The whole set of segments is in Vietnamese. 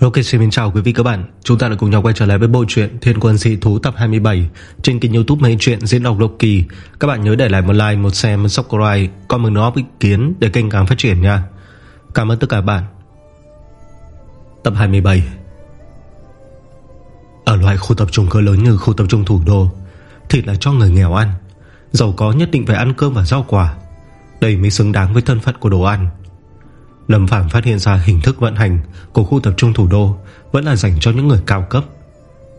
Ok xin chào quý vị các bạn. Chúng ta đã cùng nhau quay trở lại với bộ truyện Thiên quân dị thú tập 27 Trên kênh youtube mấy chuyện diễn đọc Loki Các bạn nhớ để lại một like, một share, một subscribe Comment nó ý kiến để kênh càng phát triển nha. Cảm ơn tất cả bạn. Tập 27 Ở loại khu tập trung cơ lớn như khu tập trung thủ đô Thịt là cho người nghèo ăn. Giàu có nhất định phải ăn cơm và rau quả. Đây mới xứng đáng với thân phận của đồ ăn. Lâm Phạm phát hiện ra hình thức vận hành Của khu tập trung thủ đô Vẫn là dành cho những người cao cấp.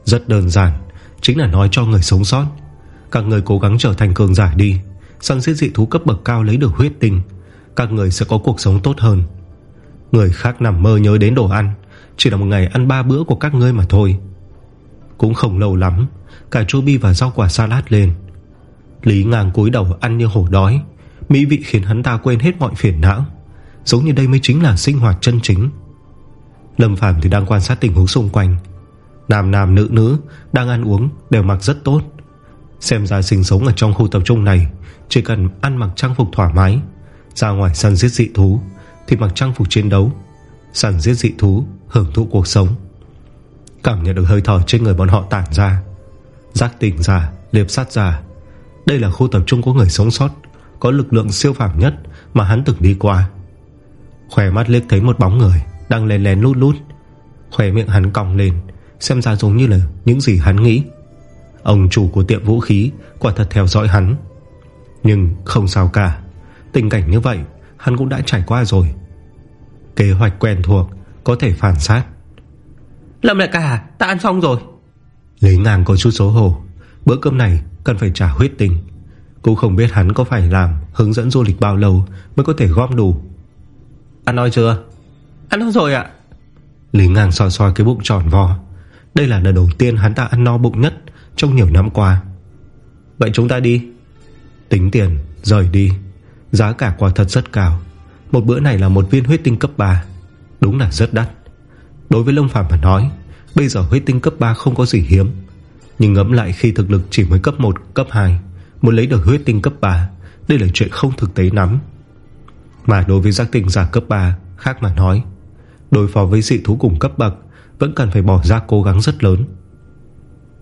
Rất đơn giản, Chính là nói cho người sống sót. Các người cố gắng trở thành cường giả đi, Săn giết dị thú cấp bậc cao lấy được huyết tinh, Các người sẽ có cuộc sống tốt hơn. Người khác nằm mơ nhớ đến đồ ăn, Chỉ là một ngày ăn ba bữa của các ngươi mà thôi. Cũng không lâu lắm, Cả chô bi và rau quả salad lên. Lý ngang cúi đầu ăn như hổ đói, Mỹ vị khiến hắn ta quên hết mọi phiền não. Giống như đây mới chính là sinh hoạt chân chính. Lâm Phàm thì đang quan sát tình huống xung quanh. Nam nam nữ nữ Đang ăn uống đều mặc rất tốt. Xem ra sinh sống ở trong khu tập trung này, Chỉ cần ăn mặc trang phục thoải mái, Ra ngoài săn giết dị thú Thì mặc trang phục chiến đấu, Săn giết dị thú hưởng thụ cuộc sống. Cảm nhận được hơi thở trên người bọn họ tản ra, Giác tỉnh ra, Liệp sát ra. Đây là khu tập trung có người sống sót, Có lực lượng siêu phàm nhất Mà hắn từng đi qua. Khỏe mắt liếc thấy một bóng người Đang lén lén lút lút. Khỏe miệng hắn còng lên Xem ra giống như là những gì hắn nghĩ. Ông chủ của tiệm vũ khí Quả thật theo dõi hắn. Nhưng không sao cả Tình cảnh như vậy hắn cũng đã trải qua rồi. Kế hoạch quen thuộc Có thể phản sát Lâm đại ca ta ăn xong rồi. Lý ngang có chút xấu hổ. Bữa cơm này cần phải trả huyết tình Cũng không biết hắn có phải làm Hướng dẫn du lịch bao lâu Mới có thể gom đủ Ăn nói chưa? Ăn no rồi ạ. Lý ngang soi soi cái bụng tròn vo. Đây là lần đầu tiên hắn ta ăn no bụng nhất Trong nhiều năm qua. Vậy chúng ta đi. Tính tiền rời đi. Giá cả quả thật rất cao. Một bữa này là một viên huyết tinh cấp 3 Đúng là rất đắt. Đối với Lâm Phạm mà nói Bây giờ huyết tinh cấp 3 không có gì hiếm. Nhưng ngẫm lại khi thực lực chỉ mới cấp 1, cấp 2 Muốn lấy được huyết tinh cấp 3 Đây là chuyện không thực tế lắm mà đối với giác tình giả cấp 3 Khác mà nói, Đối phó với dị thú cùng cấp bậc Vẫn cần phải bỏ ra cố gắng rất lớn.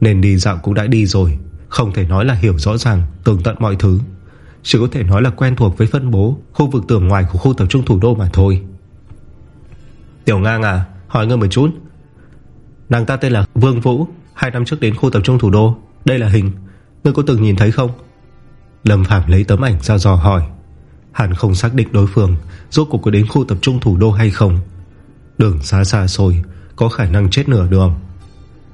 Nên đi dạo cũng đã đi rồi, Không thể nói là hiểu rõ ràng, Tường tận mọi thứ. Chỉ có thể nói là quen thuộc với phân bố, Khu vực tường ngoài của khu tập trung thủ đô mà thôi. Tiểu ngang à Hỏi ngươi một chút. Nàng ta tên là Vương Vũ, Hai năm trước đến khu tập trung thủ đô. Đây là hình, Ngươi có từng nhìn thấy không? Lâm Phạm lấy tấm ảnh ra dò hỏi. Hắn không xác định đối phương, Rốt cuộc có đến khu tập trung thủ đô hay không. Đường xa xa xôi, Có khả năng chết nửa đường.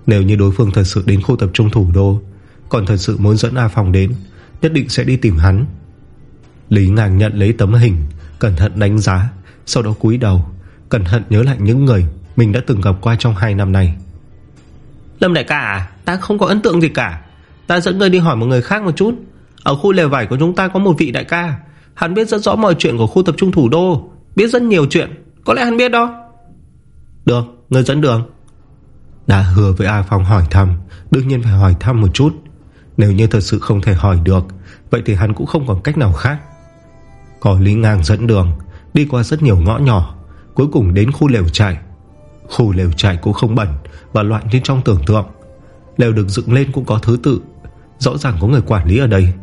Nếu như đối phương thật sự đến khu tập trung thủ đô, Còn thật sự muốn dẫn A Phong đến, Nhất định sẽ đi tìm hắn. Lý ngang nhận lấy tấm hình, Cẩn thận đánh giá, Sau đó cúi đầu, Cẩn thận nhớ lại những người Mình đã từng gặp qua trong 2 năm này. Lâm đại ca à Ta không có ấn tượng gì cả. Ta dẫn người đi hỏi một người khác một chút. Ở khu lều vải của chúng ta có một vị đại ca Hắn biết rất rõ mọi chuyện của khu tập trung thủ đô. Biết rất nhiều chuyện. Có lẽ hắn biết đó. Được, người dẫn đường. Đã hứa với A Phong hỏi thăm. Đương nhiên phải hỏi thăm một chút. Nếu như thật sự không thể hỏi được Vậy thì hắn cũng không còn cách nào khác. Có Lý Ngang dẫn đường. Đi qua rất nhiều ngõ nhỏ. Cuối cùng đến khu lều trại. Khu lều trại cũng không bẩn Và loạn như trong tưởng tượng. Lều được dựng lên cũng có thứ tự. Rõ ràng có người quản lý ở đây.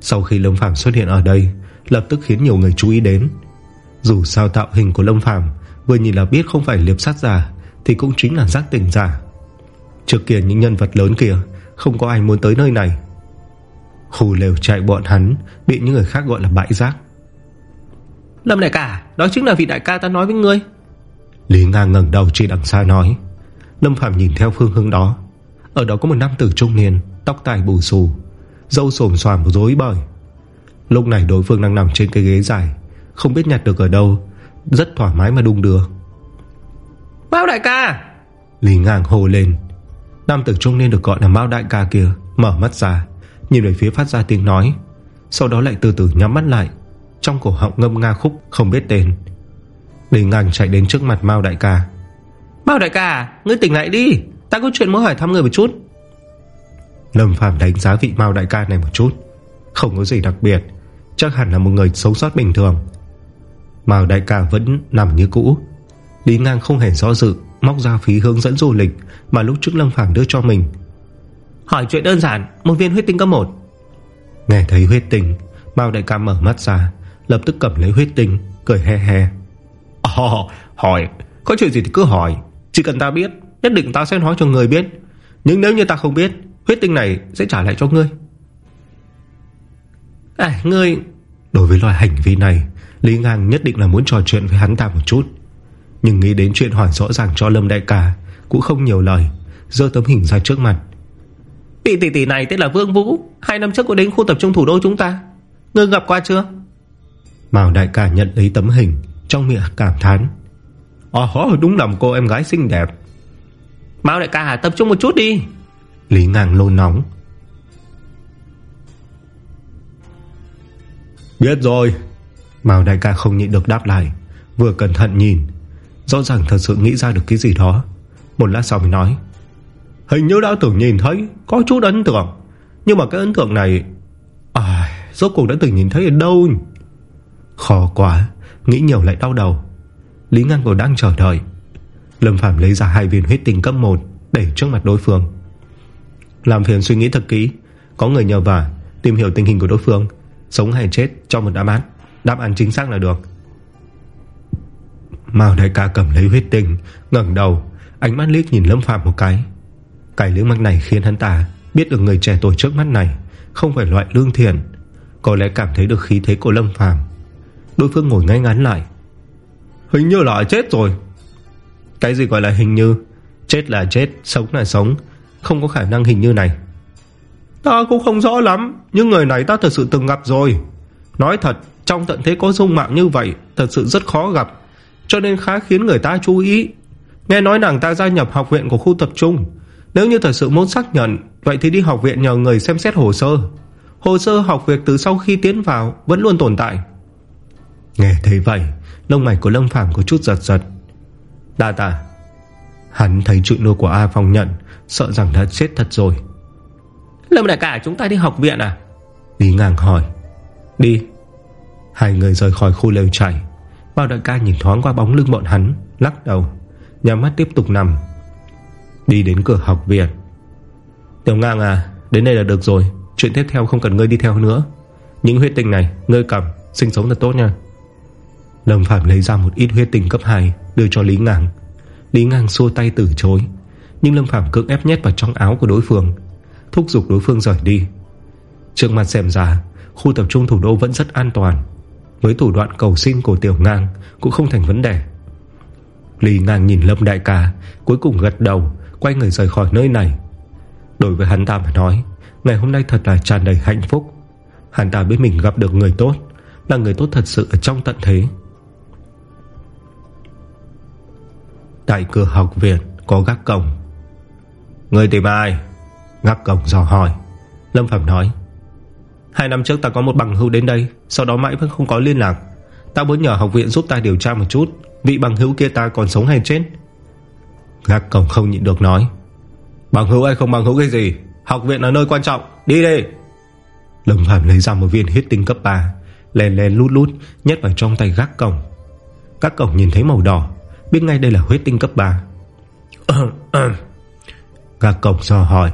Sau khi Lâm Phàm xuất hiện ở đây Lập tức khiến nhiều người chú ý đến. Dù sao tạo hình của Lâm Phàm Vừa nhìn là biết không phải liệp sát giả Thì cũng chính là giác tỉnh giả. Trước kia những nhân vật lớn kia Không có ai muốn tới nơi này. Khu lều chạy bọn hắn Bị những người khác gọi là bãi rác. Lâm đại ca Đó chính là vị đại ca ta nói với ngươi. Lý Nga ngẩng đầu chỉ đằng xa nói. Lâm Phạm nhìn theo phương hướng đó. Ở đó có một nam tử trung niên Tóc tài bù xù Dâu sồm xoàm rối bời Lúc này đối phương đang nằm trên cái ghế dài Không biết nhặt được ở đâu Rất thoải mái mà đung đưa. Mao đại ca! Lý ngang hồ lên. Nam tử trung niên được gọi là Mao đại ca kia Mở mắt ra Nhìn về phía phát ra tiếng nói. Sau đó lại từ từ nhắm mắt lại Trong cổ họng ngâm nga khúc không biết tên. Lý ngang chạy đến trước mặt Mao đại ca. Mao đại ca Ngươi tỉnh lại đi Ta có chuyện muốn hỏi thăm người một chút. Lâm Phàm đánh giá vị Mao đại ca này một chút Không có gì đặc biệt Chắc hẳn là một người sống sót bình thường. Mao đại ca vẫn nằm như cũ Lý ngang không hề do dự Móc ra phí hướng dẫn du lịch Mà lúc trước Lâm Phàm đưa cho mình. Hỏi chuyện đơn giản Một viên huyết tinh cấp 1 Nghe thấy huyết tinh Mao đại ca mở mắt ra Lập tức cầm lấy huyết tinh Cười he he. Ồ, hỏi Có chuyện gì thì cứ hỏi Chỉ cần ta biết Nhất định ta sẽ nói cho người biết. Nhưng nếu như ta không biết Huyết tinh này sẽ trả lại cho ngươi À ngươi. Đối với loại hành vi này Lý Ngang nhất định là muốn trò chuyện với hắn ta một chút. Nhưng nghĩ đến chuyện hỏi rõ ràng cho Lâm Đại Ca Cũng không nhiều lời Dơ tấm hình ra trước mặt. Vị tỷ tỷ này tên là Vương Vũ Hai năm trước có đến khu tập trung thủ đô chúng ta. Ngươi gặp qua chưa? Mao Đại Ca nhận lấy tấm hình Trong miệng cảm thán. Ồ đúng là một cô em gái xinh đẹp. Mao Đại Ca tập trung một chút đi. Lý Ngang lôn nóng Biết rồi. Mao đại ca không nhịn được đáp lại Vừa cẩn thận nhìn. Rõ ràng thật sự nghĩ ra được cái gì đó. Một lát sau mới nói. Hình như đã từng nhìn thấy Có chút ấn tượng. Nhưng mà cái ấn tượng này À Rốt cuộc đã từng nhìn thấy ở đâu? Khó quá Nghĩ nhiều lại đau đầu. Lý Ngang còn đang chờ đợi. Lâm Phạm lấy ra hai viên huyết tinh cấp 1 Để trước mặt đối phương. Làm phiền suy nghĩ thật kỹ Có người nhờ vả Tìm hiểu tình hình của đối phương Sống hay chết cho một đáp án. Đáp án chính xác là được. Mao đại ca cầm lấy huyết tinh ngẩng đầu. Ánh mắt liếc nhìn Lâm Phạm một cái. Cái liếc mắt này khiến hắn ta Biết được người trẻ tuổi trước mắt này Không phải loại lương thiện. Có lẽ cảm thấy được khí thế của Lâm phàm. Đối phương ngồi ngay ngắn lại. Hình như là chết rồi. Cái gì gọi là hình như? Chết là chết, sống là sống. Không có khả năng hình như này. Ta cũng không rõ lắm, Nhưng người này ta thật sự từng gặp rồi. Nói thật, trong tận thế có dung mạo như vậy, Thật sự rất khó gặp, Cho nên khá khiến người ta chú ý. Nghe nói nàng ta gia nhập học viện của khu tập trung. Nếu như thật sự muốn xác nhận, Vậy thì đi học viện nhờ người xem xét hồ sơ. Hồ sơ học việc từ sau khi tiến vào Vẫn luôn tồn tại. Nghe thấy vậy, Lông mày của Lâm Phàm có chút giật giật. Đa tà Hắn thấy chuyện nuôi của A Phong nhận, Sợ rằng đã chết thật rồi. Lâm đại cả chúng ta đi học viện à? Lý ngang hỏi. Đi. Hai người rời khỏi khu lều chảy Bao đại ca nhìn thoáng qua bóng lưng bọn hắn, Lắc đầu. Nhắm mắt tiếp tục nằm. Đi đến cửa học viện. Tiểu ngang à Đến đây là được rồi. Chuyện tiếp theo không cần ngươi đi theo nữa. Những huyết tinh này, ngươi cầm, Sinh sống là tốt nha. Lâm Phạm lấy ra một ít huyết tinh cấp 2 Đưa cho Lý Ngang. Lý Ngang xua tay từ chối. Nhưng Lâm Phạm cưỡng ép nhét vào trong áo của đối phương. Thúc giục đối phương rời đi. Trước mặt xem ra, Khu tập trung thủ đô vẫn rất an toàn. Với thủ đoạn cầu sinh của Tiểu Ngang Cũng không thành vấn đề. Lì Ngang nhìn Lâm Đại ca, Cuối cùng gật đầu, Quay người rời khỏi nơi này. Đối với hắn ta mà nói, Ngày hôm nay thật là tràn đầy hạnh phúc. Hắn ta biết mình gặp được người tốt, Là người tốt thật sự ở trong tận thế. Tại cửa học viện Có gác cổng. Người tìm ai? Gác cổng dò hỏi. Lâm Phạm nói Hai năm trước ta có một bằng hữu đến đây Sau đó mãi vẫn không có liên lạc. Ta muốn nhờ học viện giúp ta điều tra một chút Vị bằng hữu kia ta còn sống hay chết. Gác cổng không nhịn được nói Bằng hữu hay không bằng hữu cái gì? Học viện là nơi quan trọng Đi đi. Lâm Phạm lấy ra một viên huyết tinh cấp 3 Lèn lèn lút lút Nhét vào trong tay gác cổng. Gác cổng nhìn thấy màu đỏ Biết ngay đây là huyết tinh cấp 3 Gác cổng do hỏi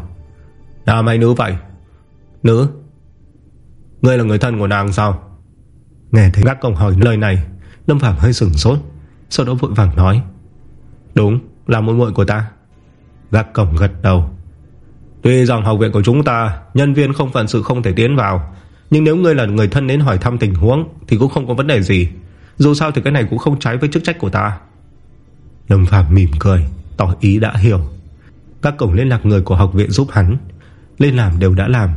À, Nam hay nữ vậy? Nữ? Ngươi là người thân của nàng sao? Nghe thấy gác cổng hỏi lời này, Lâm Phạm hơi sửng sốt, Sau đó vội vàng nói. Đúng, là muội muội của ta. Gác cổng gật đầu. Tuy rằng học viện của chúng ta, Nhân viên không phận sự không thể tiến vào, Nhưng nếu ngươi là người thân đến hỏi thăm tình huống, Thì cũng không có vấn đề gì. Dù sao thì cái này cũng không trái với chức trách của ta. Lâm Phạm mỉm cười, Tỏ ý đã hiểu. Các cổng liên lạc người của học viện giúp hắn. Lên làm đều đã làm.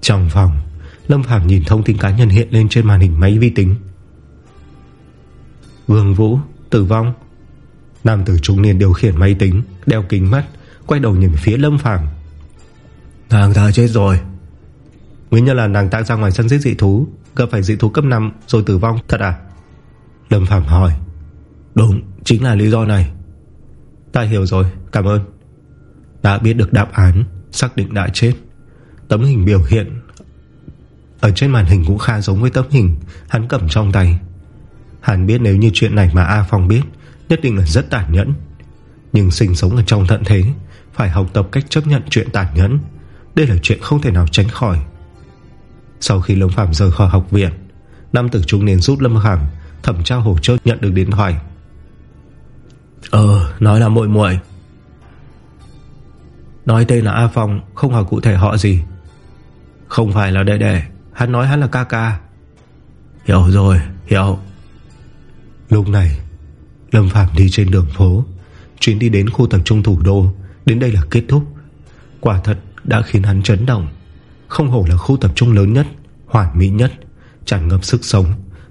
Trong phòng Lâm Phạm nhìn thông tin cá nhân hiện lên trên màn hình máy vi tính. Vương Vũ Tử vong. Nam tử trung niên điều khiển máy tính Đeo kính mắt Quay đầu nhìn phía Lâm Phạm Nàng ta chết rồi. Nguyên nhân là nàng ta ra ngoài sân giết dị thú Gặp phải dị thú cấp 5 rồi tử vong. Thật à? Lâm Phạm hỏi. Đúng chính là lý do này. Ta hiểu rồi cảm ơn đã biết được đáp án, Xác định đã chết. Tấm hình biểu hiện Ở trên màn hình cũng khá giống với tấm hình Hắn cầm trong tay. Hắn biết nếu như chuyện này mà A Phong biết, Nhất định là rất tàn nhẫn. Nhưng sinh sống ở trong thận thế, Phải học tập cách chấp nhận chuyện tàn nhẫn. Đây là chuyện không thể nào tránh khỏi. Sau khi Lâm Phạm rời khỏi học viện, Nam tử trung niên giúp Lâm Phạm Thẩm tra hồ chốt nhận được điện thoại. Ờ nói là muội muội. Nói tên là A Phong, Không hỏi cụ thể họ gì. Không phải là đệ đệ, Hắn nói hắn là ca ca. Hiểu rồi, hiểu. Lúc này, Lâm Phạm đi trên đường phố, Chuyến đi đến khu tập trung thủ đô. Đến đây là kết thúc. Quả thật, đã khiến hắn chấn động. Không hổ là khu tập trung lớn nhất, Hoàn mỹ nhất, Tràn ngập sức sống,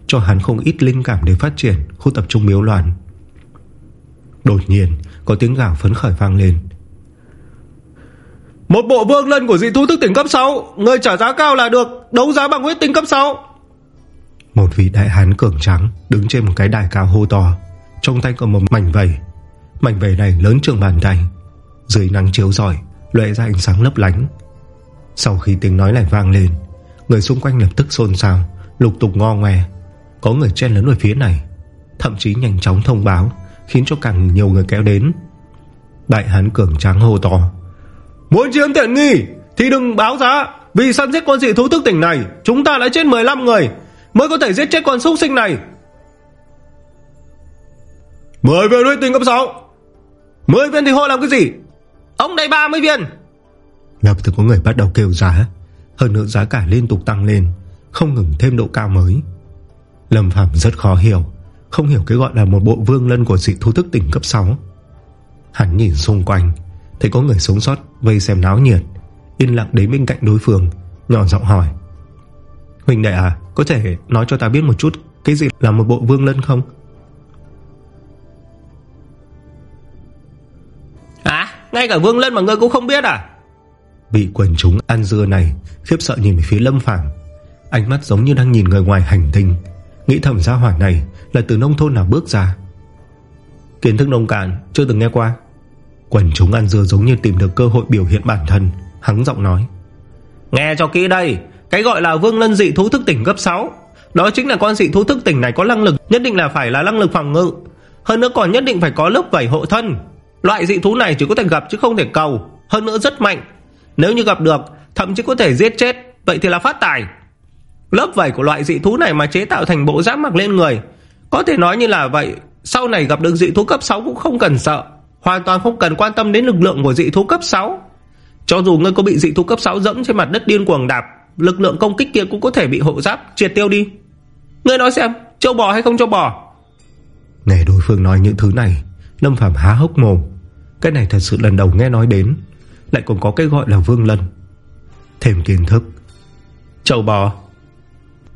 Cho hắn không ít linh cảm để phát triển khu tập trung miếu loạn. Đột nhiên, Có tiếng gào phấn khởi vang lên. Một bộ vương lân của dị thú thức tỉnh cấp 6 Người trả giá cao là được Đấu giá bằng huyết tinh cấp 6 Một vị đại hán cường trắng Đứng trên một cái đài cao hô to. Trong tay có một mảnh vầy Mảnh vầy này lớn trường bàn tay. Dưới nắng chiếu giỏi Lệ ra ánh sáng lấp lánh. Sau khi tiếng nói này vang lên, Người xung quanh lập tức xôn xao, Lục tục ngo ngoe. Có người chen lấn ở phía này, Thậm chí nhanh chóng thông báo, Khiến cho càng nhiều người kéo đến. Đại hán cường trắng hô to. Muốn chiếm tiện nghi, Thì đừng báo giá. Vì săn giết con dị thú thức tỉnh này, Chúng ta đã chết 15 người, Mới có thể giết chết con súc sinh này. 10 viên huyết tinh cấp 6 10 viên thì hội làm cái gì? Ông đây 30 viên. Lập tức có người bắt đầu kêu giá, Hơn nữa giá cả liên tục tăng lên, Không ngừng thêm độ cao mới. Lâm Phạm rất khó hiểu, Không hiểu cái gọi là một bộ vương lân của dị thú thức tỉnh cấp 6 Hắn nhìn xung quanh Thấy có người sống sót Vây xem náo nhiệt. Yên lặng đến bên cạnh đối phương Nhỏ giọng hỏi. Huỳnh đệ à Có thể nói cho ta biết một chút Cái gì là một bộ vương lân không? À ngay cả vương lân mà ngươi cũng không biết à? Bị quần chúng ăn dưa này Khiếp sợ nhìn về phía Lâm Phàm. Ánh mắt giống như đang nhìn người ngoài hành tinh. Nghĩ thầm gia hỏa này Là từ nông thôn nào bước ra. Kiến thức nông cạn chưa từng nghe qua Quần chúng ăn dưa giống như tìm được cơ hội biểu hiện bản thân hắn giọng nói. Nghe cho kỹ đây, Cái gọi là vương lân dị thú thức tỉnh cấp 6 Đó chính là con dị thú thức tỉnh này có năng lực, Nhất định là phải là năng lực phòng ngự. Hơn nữa còn nhất định phải có lớp vảy hộ thân. Loại dị thú này chỉ có thể gặp chứ không thể cầu, Hơn nữa rất mạnh. Nếu như gặp được, thậm chí có thể giết chết, Vậy thì là phát tài. Lớp vảy của loại dị thú này mà chế tạo thành bộ giáp mặc lên người, Có thể nói như là vậy, Sau này gặp được dị thú cấp 6 cũng không cần sợ. Hoàn toàn không cần quan tâm đến lực lượng của dị thú cấp 6 Cho dù ngươi có bị dị thú cấp 6 dẫm trên mặt đất điên cuồng đạp Lực lượng công kích kia cũng có thể bị hộ giáp triệt tiêu đi. Ngươi nói xem Châu bò hay không châu bò? Nghe đối phương nói những thứ này Lâm Phạm há hốc mồm. Cái này thật sự lần đầu nghe nói đến Lại còn có cái gọi là vương lân. Thêm kiến thức. Châu bò.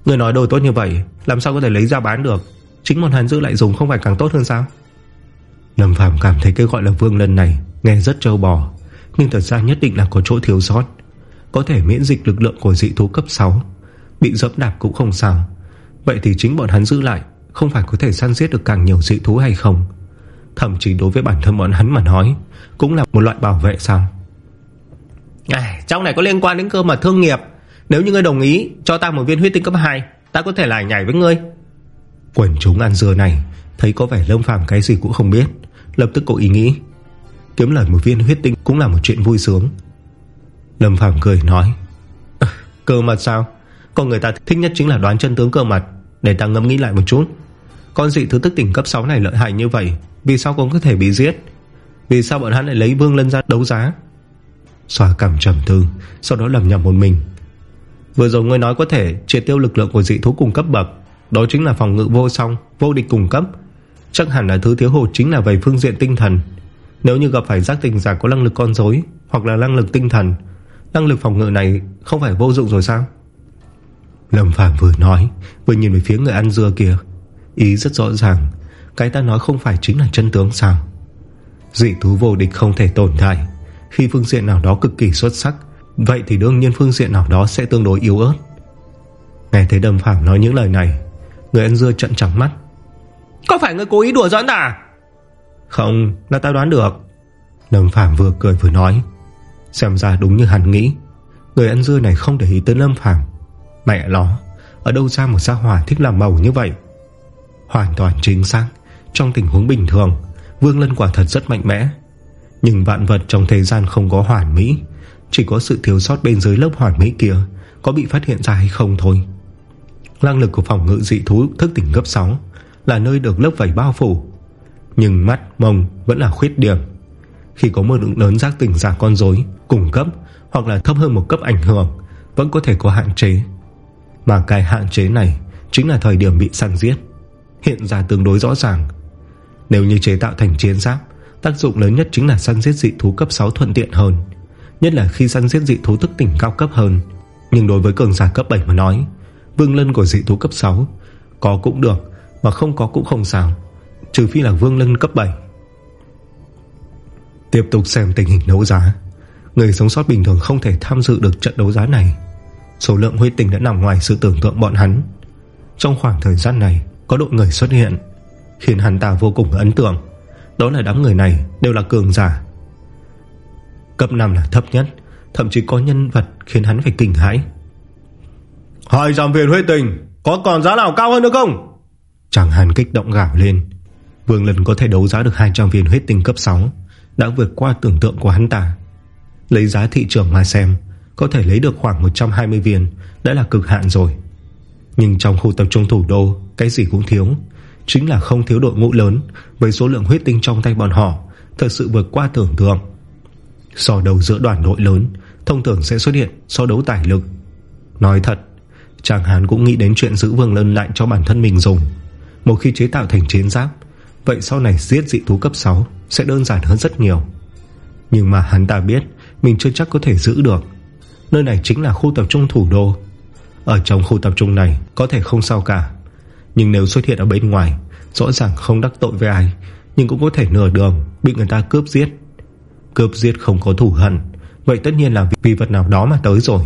Người nói đồ tốt như vậy Làm sao có thể lấy ra bán được? Chính một hàn dư lại dùng không phải càng tốt hơn sao Lâm Phạm cảm thấy cái gọi là vương lân này Nghe rất trâu bò Nhưng thật ra nhất định là có chỗ thiếu sót. Có thể miễn dịch lực lượng của dị thú cấp 6 Bị dẫm đạp cũng không sao. Vậy thì chính bọn hắn giữ lại Không phải có thể săn giết được càng nhiều dị thú hay không? Thậm chí đối với bản thân bọn hắn mà nói Cũng là một loại bảo vệ sao? À, Trong này có liên quan đến cơ mà thương nghiệp. Nếu như ngươi đồng ý cho ta một viên huyết tinh cấp 2 Ta có thể lại nhảy với ngươi. Quần chúng ăn dưa này Thấy có vẻ lâm phàm cái gì cũng không biết, Lập tức cậu ý nghĩ. Kiếm lời một viên huyết tinh cũng là một chuyện vui sướng. Lâm Phàm cười nói ờ, Cơ mặt sao? Còn người ta thích nhất chính là đoán chân tướng cơ mặt Để ta ngẫm nghĩ lại một chút. Con dị thứ tức tỉnh cấp 6 này lợi hại như vậy, Vì sao cũng có thể bị giết? Vì sao bọn hắn lại lấy vương lân ra đấu giá? Xóa cảm trầm tư, Sau đó lầm nhầm một mình. Vừa rồi ngươi nói có thể triệt tiêu lực lượng của dị thú cùng cấp bậc, Đó chính là phòng ngự vô song, Vô địch cùng cấp. Chắc hẳn là thứ thiếu hụt chính là về phương diện tinh thần. Nếu như gặp phải giác tình giả có năng lực con dối Hoặc là năng lực tinh thần, Năng lực phòng ngự này không phải vô dụng rồi sao? Lâm Phàm vừa nói, Vừa nhìn về phía người ăn dưa kia. Ý rất rõ ràng, Cái ta nói không phải chính là chân tướng sao? Dị thú vô địch không thể tồn tại. Khi phương diện nào đó cực kỳ xuất sắc, Vậy thì đương nhiên phương diện nào đó sẽ tương đối yếu ớt. Nghe thấy Đâm Phàm nói những lời này, Người ăn dưa trận trắng mắt có phải ngươi cố ý đùa giỡn ta à? Không, là tao đoán được. Lâm Phàm vừa cười vừa nói. Xem ra đúng như hắn nghĩ. Người ăn dưa này không để ý tới Lâm Phàm. Mẹ nó, Ở đâu ra một gia hỏa thích làm màu như vậy? Hoàn toàn chính xác. Trong tình huống bình thường, Vương Lân quả thật rất mạnh mẽ. Nhưng vạn vật trong thế gian không có hoàn mỹ. Chỉ có sự thiếu sót bên dưới lớp hoàn mỹ kia Có bị phát hiện ra hay không thôi. Năng lực của phòng ngự dị thú thức tỉnh gấp 6 là nơi được lớp vảy bao phủ. Nhưng mắt, mông vẫn là khuyết điểm. Khi có một lượng lớn giác tỉnh giả con rối Cùng cấp hoặc là thấp hơn một cấp ảnh hưởng Vẫn có thể có hạn chế. Mà cái hạn chế này Chính là thời điểm bị săn giết Hiện ra tương đối rõ ràng. Nếu như chế tạo thành chiến giáp Tác dụng lớn nhất chính là săn giết dị thú cấp 6 thuận tiện hơn Nhất là khi săn giết dị thú thức tỉnh cao cấp hơn. Nhưng đối với cường giả cấp 7 mà nói Vương lân của dị thú cấp 6 Có cũng được mà không có cũng không sao, Trừ phi là vương lân cấp 7 Tiếp tục xem tình hình đấu giá. Người sống sót bình thường không thể tham dự được trận đấu giá này. Số lượng huyết tình đã nằm ngoài sự tưởng tượng bọn hắn. Trong khoảng thời gian này, Có đội người xuất hiện, Khiến hắn ta vô cùng ấn tượng. Đó là đám người này đều là cường giả. Cấp 5 là thấp nhất, Thậm chí có nhân vật khiến hắn phải kinh hãi. Hai giảm viên huyết tình Có còn giá nào cao hơn nữa không? Chẳng hàn kích động gạo lên. Vương lần có thể đấu giá được 200 viên huyết tinh cấp 6 Đã vượt qua tưởng tượng của hắn ta. Lấy giá thị trường mà xem, Có thể lấy được khoảng 120 viên, Đã là cực hạn rồi. Nhưng trong khu tập trung thủ đô, Cái gì cũng thiếu. Chính là không thiếu đội ngũ lớn, Với số lượng huyết tinh trong tay bọn họ, Thật sự vượt qua tưởng tượng. So đầu giữa đoàn đội lớn, Thông thường sẽ xuất hiện so đấu tải lực. Nói thật, Chàng Hán cũng nghĩ đến chuyện giữ vương lân lại cho bản thân mình dùng. Một khi chế tạo thành chiến giáp, Vậy sau này giết dị thú cấp 6 Sẽ đơn giản hơn rất nhiều. Nhưng mà hắn ta biết Mình chưa chắc có thể giữ được. Nơi này chính là khu tập trung thủ đô. Ở trong khu tập trung này Có thể không sao cả. Nhưng nếu xuất hiện ở bên ngoài, Rõ ràng không đắc tội với ai, Nhưng cũng có thể nửa đường bị người ta cướp giết. Cướp giết không có thủ hận, Vậy tất nhiên là vì vật nào đó mà tới rồi.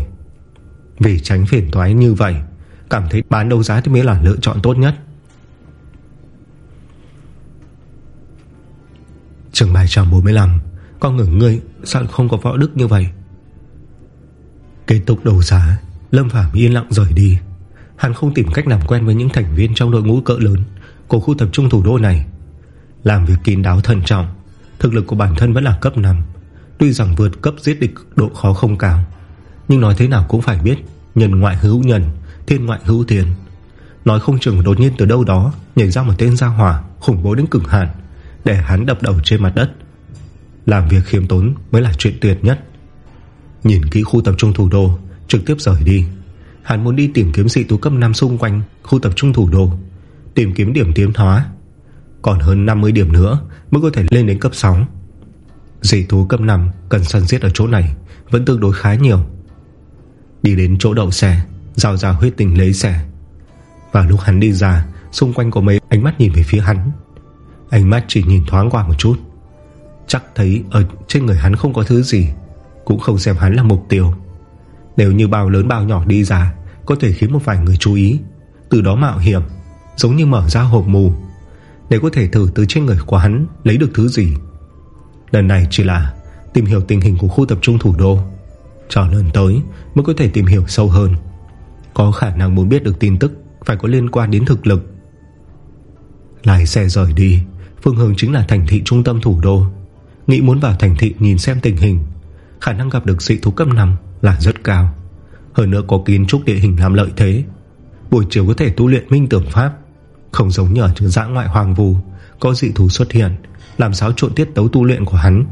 Vì tránh phiền toái như vậy, Cảm thấy bán đấu giá thì mới là lựa chọn tốt nhất. Trường 745 Con ngửng ngươi, sao không có võ đức như vậy? Kết thúc đấu giá, Lâm Phạm yên lặng rời đi. Hắn không tìm cách làm quen với những thành viên Trong đội ngũ cỡ lớn, Của khu tập trung thủ đô này. Làm việc kín đáo thận trọng, Thực lực của bản thân vẫn là cấp 5 Tuy rằng vượt cấp giết địch độ khó không cao, Nhưng nói thế nào cũng phải biết, Nhân ngoại hữu nhân, Thiên ngoại hữu thiên Nói không chừng đột nhiên từ đâu đó Nhảy ra một tên gia hỏa khủng bố đến cực hạn. Để hắn đập đầu trên mặt đất. Làm việc khiêm tốn mới là chuyện tuyệt nhất. Nhìn kỹ khu tập trung thủ đô, Trực tiếp rời đi. Hắn muốn đi tìm kiếm dị tú cấp 5 xung quanh Khu tập trung thủ đô, Tìm kiếm điểm tiến hóa Còn hơn 50 điểm nữa mới có thể lên đến cấp 6 Dị thú cấp 5 Cần săn giết ở chỗ này Vẫn tương đối khá nhiều. Đi đến chỗ đậu xe, Rào rào huyết tình lấy xe. Và lúc hắn đi ra, Xung quanh có mấy ánh mắt nhìn về phía hắn. Ánh mắt chỉ nhìn thoáng qua một chút. Chắc thấy ở trên người hắn không có thứ gì, Cũng không xem hắn là mục tiêu. Nếu như bao lớn bao nhỏ đi ra, Có thể khiến một vài người chú ý. Từ đó mạo hiểm, Giống như mở ra hộp mù. Để có thể thử từ trên người của hắn lấy được thứ gì. Lần này chỉ là Tìm hiểu tình hình của khu tập trung thủ đô. Cho lần tới mới có thể tìm hiểu sâu hơn. Có khả năng muốn biết được tin tức Phải có liên quan đến thực lực. Lái xe rời đi. Phương hướng chính là thành thị trung tâm thủ đô. Nghĩ muốn vào thành thị nhìn xem tình hình, Khả năng gặp được dị thú cấp 5 Là rất cao. Hơn nữa có kiến trúc địa hình làm lợi thế. Buổi chiều có thể tu luyện minh tưởng pháp. Không giống như ở dã ngoại hoàng vù Có dị thú xuất hiện, Làm xáo trộn tiết tấu tu luyện của hắn.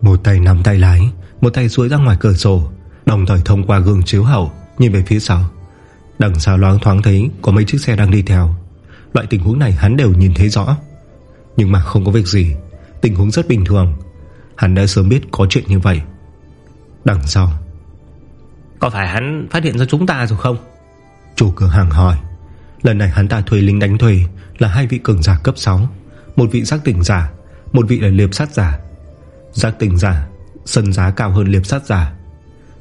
Một tay nắm tay lái, Một tay duỗi ra ngoài cửa sổ Đồng thời thông qua gương chiếu hậu Nhìn về phía sau. Đằng sau loáng thoáng thấy có mấy chiếc xe đang đi theo. Loại tình huống này hắn đều nhìn thấy rõ. Nhưng mà không có việc gì Tình huống rất bình thường. Hắn đã sớm biết có chuyện như vậy. Đằng sau. Có phải hắn phát hiện ra chúng ta rồi không? Chủ cửa hàng hỏi. Lần này hắn ta thuê lính đánh thuê Là hai vị cường giả cấp 6 Một vị giác tỉnh giả Một vị là liệp sát giả. Giác tỉnh giả Sân giá cao hơn liệp sát giả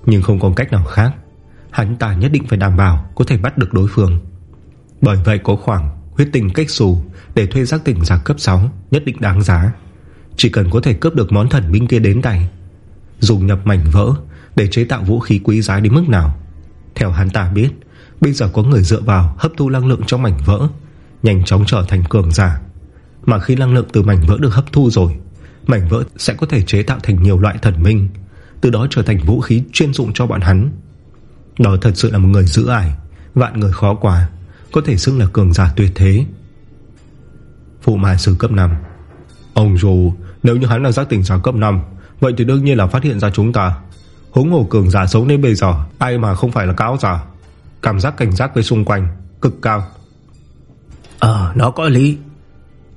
nhưng không còn cách nào khác. Hắn ta nhất định phải đảm bảo Có thể bắt được đối phương. Bởi vậy có khoảng huyết tinh cách xù Để thuê giác tỉnh giả cấp 6 Nhất định đáng giá. Chỉ cần có thể cướp được món thần binh kia đến tay, Dùng nhập mảnh vỡ Để chế tạo vũ khí quý giá đến mức nào. Theo hắn ta biết, Bây giờ có người dựa vào hấp thu năng lượng trong mảnh vỡ, Nhanh chóng trở thành cường giả. Mà khi năng lượng từ mảnh vỡ được hấp thu rồi, Mảnh vỡ sẽ có thể chế tạo thành nhiều loại thần minh từ đó trở thành vũ khí chuyên dụng cho bọn hắn. Đó thật sự là một người giữ ải Vạn người khó quá Có thể xưng là cường giả tuyệt thế. Phụ mai sư cấp 5 Ông dù Nếu như hắn là giác tỉnh giả cấp 5 Vậy thì đương nhiên là phát hiện ra chúng ta. Húng hồ cường giả sống đến bây giờ Ai mà không phải là cáo giả? Cảm giác cảnh giác với xung quanh Cực cao. Ờ nó có lý.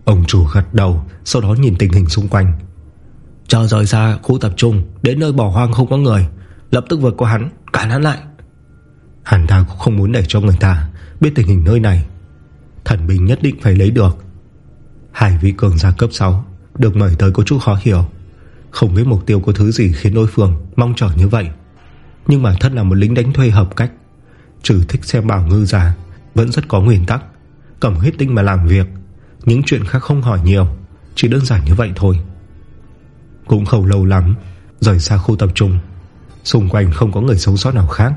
Ông chủ gật đầu Sau đó nhìn tình hình xung quanh Chờ rời ra khu tập trung, Đến nơi bỏ hoang không có người. Lập tức vượt qua hắn, Cản hắn lại. Hắn ta cũng không muốn để cho người ta Biết tình hình nơi này. Thần binh nhất định phải lấy được. Hai vị cường gia cấp 6 Được mời tới có chút khó hiểu. Không biết mục tiêu có thứ gì khiến đối phương Mong chờ như vậy. Nhưng mà thân là một lính đánh thuê hợp cách. Trừ thích xem bảo ngư ra Vẫn rất có nguyên tắc. Cầm huyết tinh mà làm việc, Những chuyện khác không hỏi nhiều, Chỉ đơn giản như vậy thôi. Cũng không lâu lắm, Rời xa khu tập trung. Xung quanh không có người sống sót nào khác.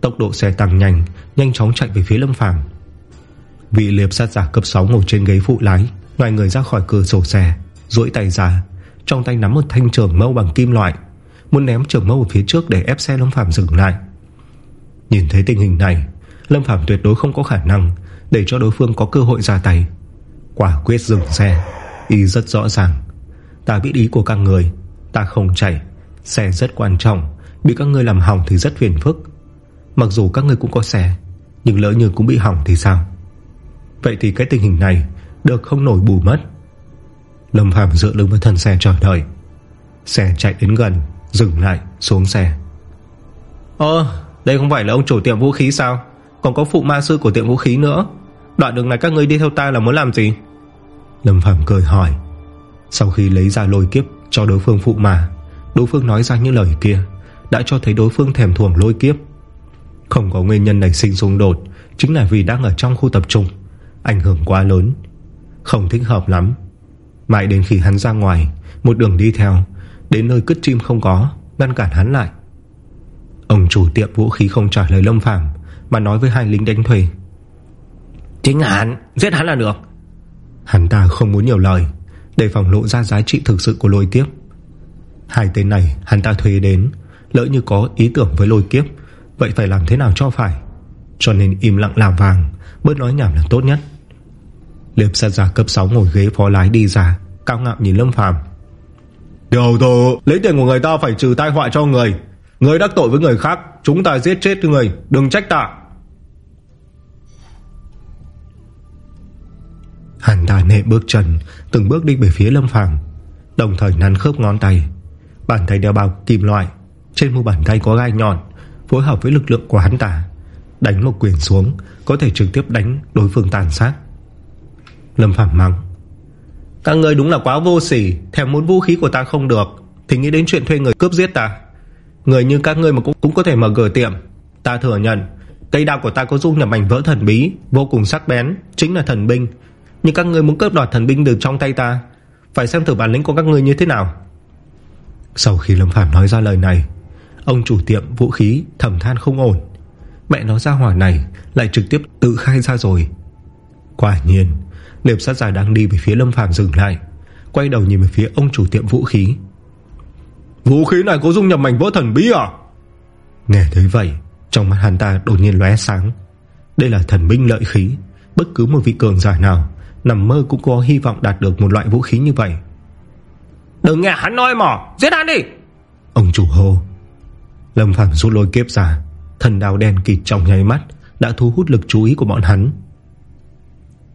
Tốc độ xe tăng nhanh Nhanh chóng chạy về phía Lâm Phàm. Vị liệp sát giả cấp 6 ngồi trên ghế phụ lái, Ngoài người ra khỏi cửa sổ xe, duỗi tay ra, Trong tay nắm một thanh trường mâu bằng kim loại, Muốn ném trường mâu ở phía trước để ép xe Lâm Phàm dừng lại. Nhìn thấy tình hình này, Lâm Phàm tuyệt đối không có khả năng Để cho đối phương có cơ hội ra tay. Quả quyết dừng xe Ý rất rõ ràng. Ta biết ý của các người. Ta không chạy Xe rất quan trọng Bị các người làm hỏng thì rất phiền phức. Mặc dù các người cũng có xe Nhưng lỡ như cũng bị hỏng thì sao? Vậy thì cái tình hình này Được không nổi bù mất. Lâm Phàm dựa lưng với thân xe chờ đợi. Xe chạy đến gần Dừng lại xuống xe. Ơ đây không phải là ông chủ tiệm vũ khí sao? Còn có phụ ma sư của tiệm vũ khí nữa. Đoạn đường này các người đi theo ta là muốn làm gì? Lâm Phàm cười hỏi Sau khi lấy ra lôi kiếp cho đối phương phụ ma Đối phương nói ra những lời kia Đã cho thấy đối phương thèm thuồng lôi kiếp. Không có nguyên nhân nảy sinh xung đột Chính là vì đang ở trong khu tập trung Ảnh hưởng quá lớn Không thích hợp lắm. Mãi đến khi hắn ra ngoài Một đường đi theo Đến nơi cất chim không có Ngăn cản hắn lại. Ông chủ tiệm vũ khí không trả lời Lâm Phàm Mà nói với hai lính đánh thuê. Chính hắn Giết hắn là được. Hắn ta không muốn nhiều lời để phòng lộ ra giá trị thực sự của lôi kiếp. Hai tên này hắn ta thuê đến, Lỡ như có ý tưởng với lôi kiếp, Vậy phải làm thế nào cho phải? Cho nên im lặng làm vàng, Bớt nói nhảm là tốt nhất. Liệp sát giả cấp 6 ngồi ghế phó lái đi ra, Cao ngạo nhìn Lâm Phàm. Điều tổ Lấy tiền của người ta phải trừ tai họa cho người. Người đắc tội với người khác, Chúng ta giết chết người, Đừng trách ta. Hắn ta nệ bước chân Từng bước đi về phía Lâm Phàm Đồng thời nắn khớp ngón tay. Bàn tay đeo bao kim loại Trên mu bàn tay có gai nhọn Phối hợp với lực lượng của hắn ta Đánh một quyền xuống Có thể trực tiếp đánh đối phương tàn sát. Lâm Phạm mắng Các người đúng là quá vô sỉ Thèm muốn vũ khí của ta không được Thì nghĩ đến chuyện thuê người cướp giết ta. Người như các ngươi mà cũng, cũng có thể mở cửa tiệm. Ta thừa nhận Cây đao của ta có dung nhập mảnh vỡ thần bí Vô cùng sắc bén Chính là thần binh nhưng các ngươi muốn cướp đoạt thần binh từ trong tay ta Phải xem thử bản lĩnh của các ngươi như thế nào. Sau khi Lâm Phàm nói ra lời này Ông chủ tiệm vũ khí thầm than không ổn. Mẹ nó ra hỏa này Lại trực tiếp tự khai ra rồi. Quả nhiên Liệp sát giả đang đi về phía Lâm Phàm dừng lại Quay đầu nhìn về phía ông chủ tiệm vũ khí. Vũ khí này có dung nhập mảnh vỡ thần bí à? Nghe thấy vậy Trong mắt hắn ta đột nhiên lóe sáng. Đây là thần binh lợi khí Bất cứ một vị cường giả nào Nằm mơ cũng có hy vọng đạt được một loại vũ khí như vậy. Đừng nghe hắn nói mỏ Giết hắn đi! Ông chủ hô. Lâm Phàm rút lôi kiếp ra. Thần đào đen kịt trong nháy mắt Đã thu hút lực chú ý của bọn hắn.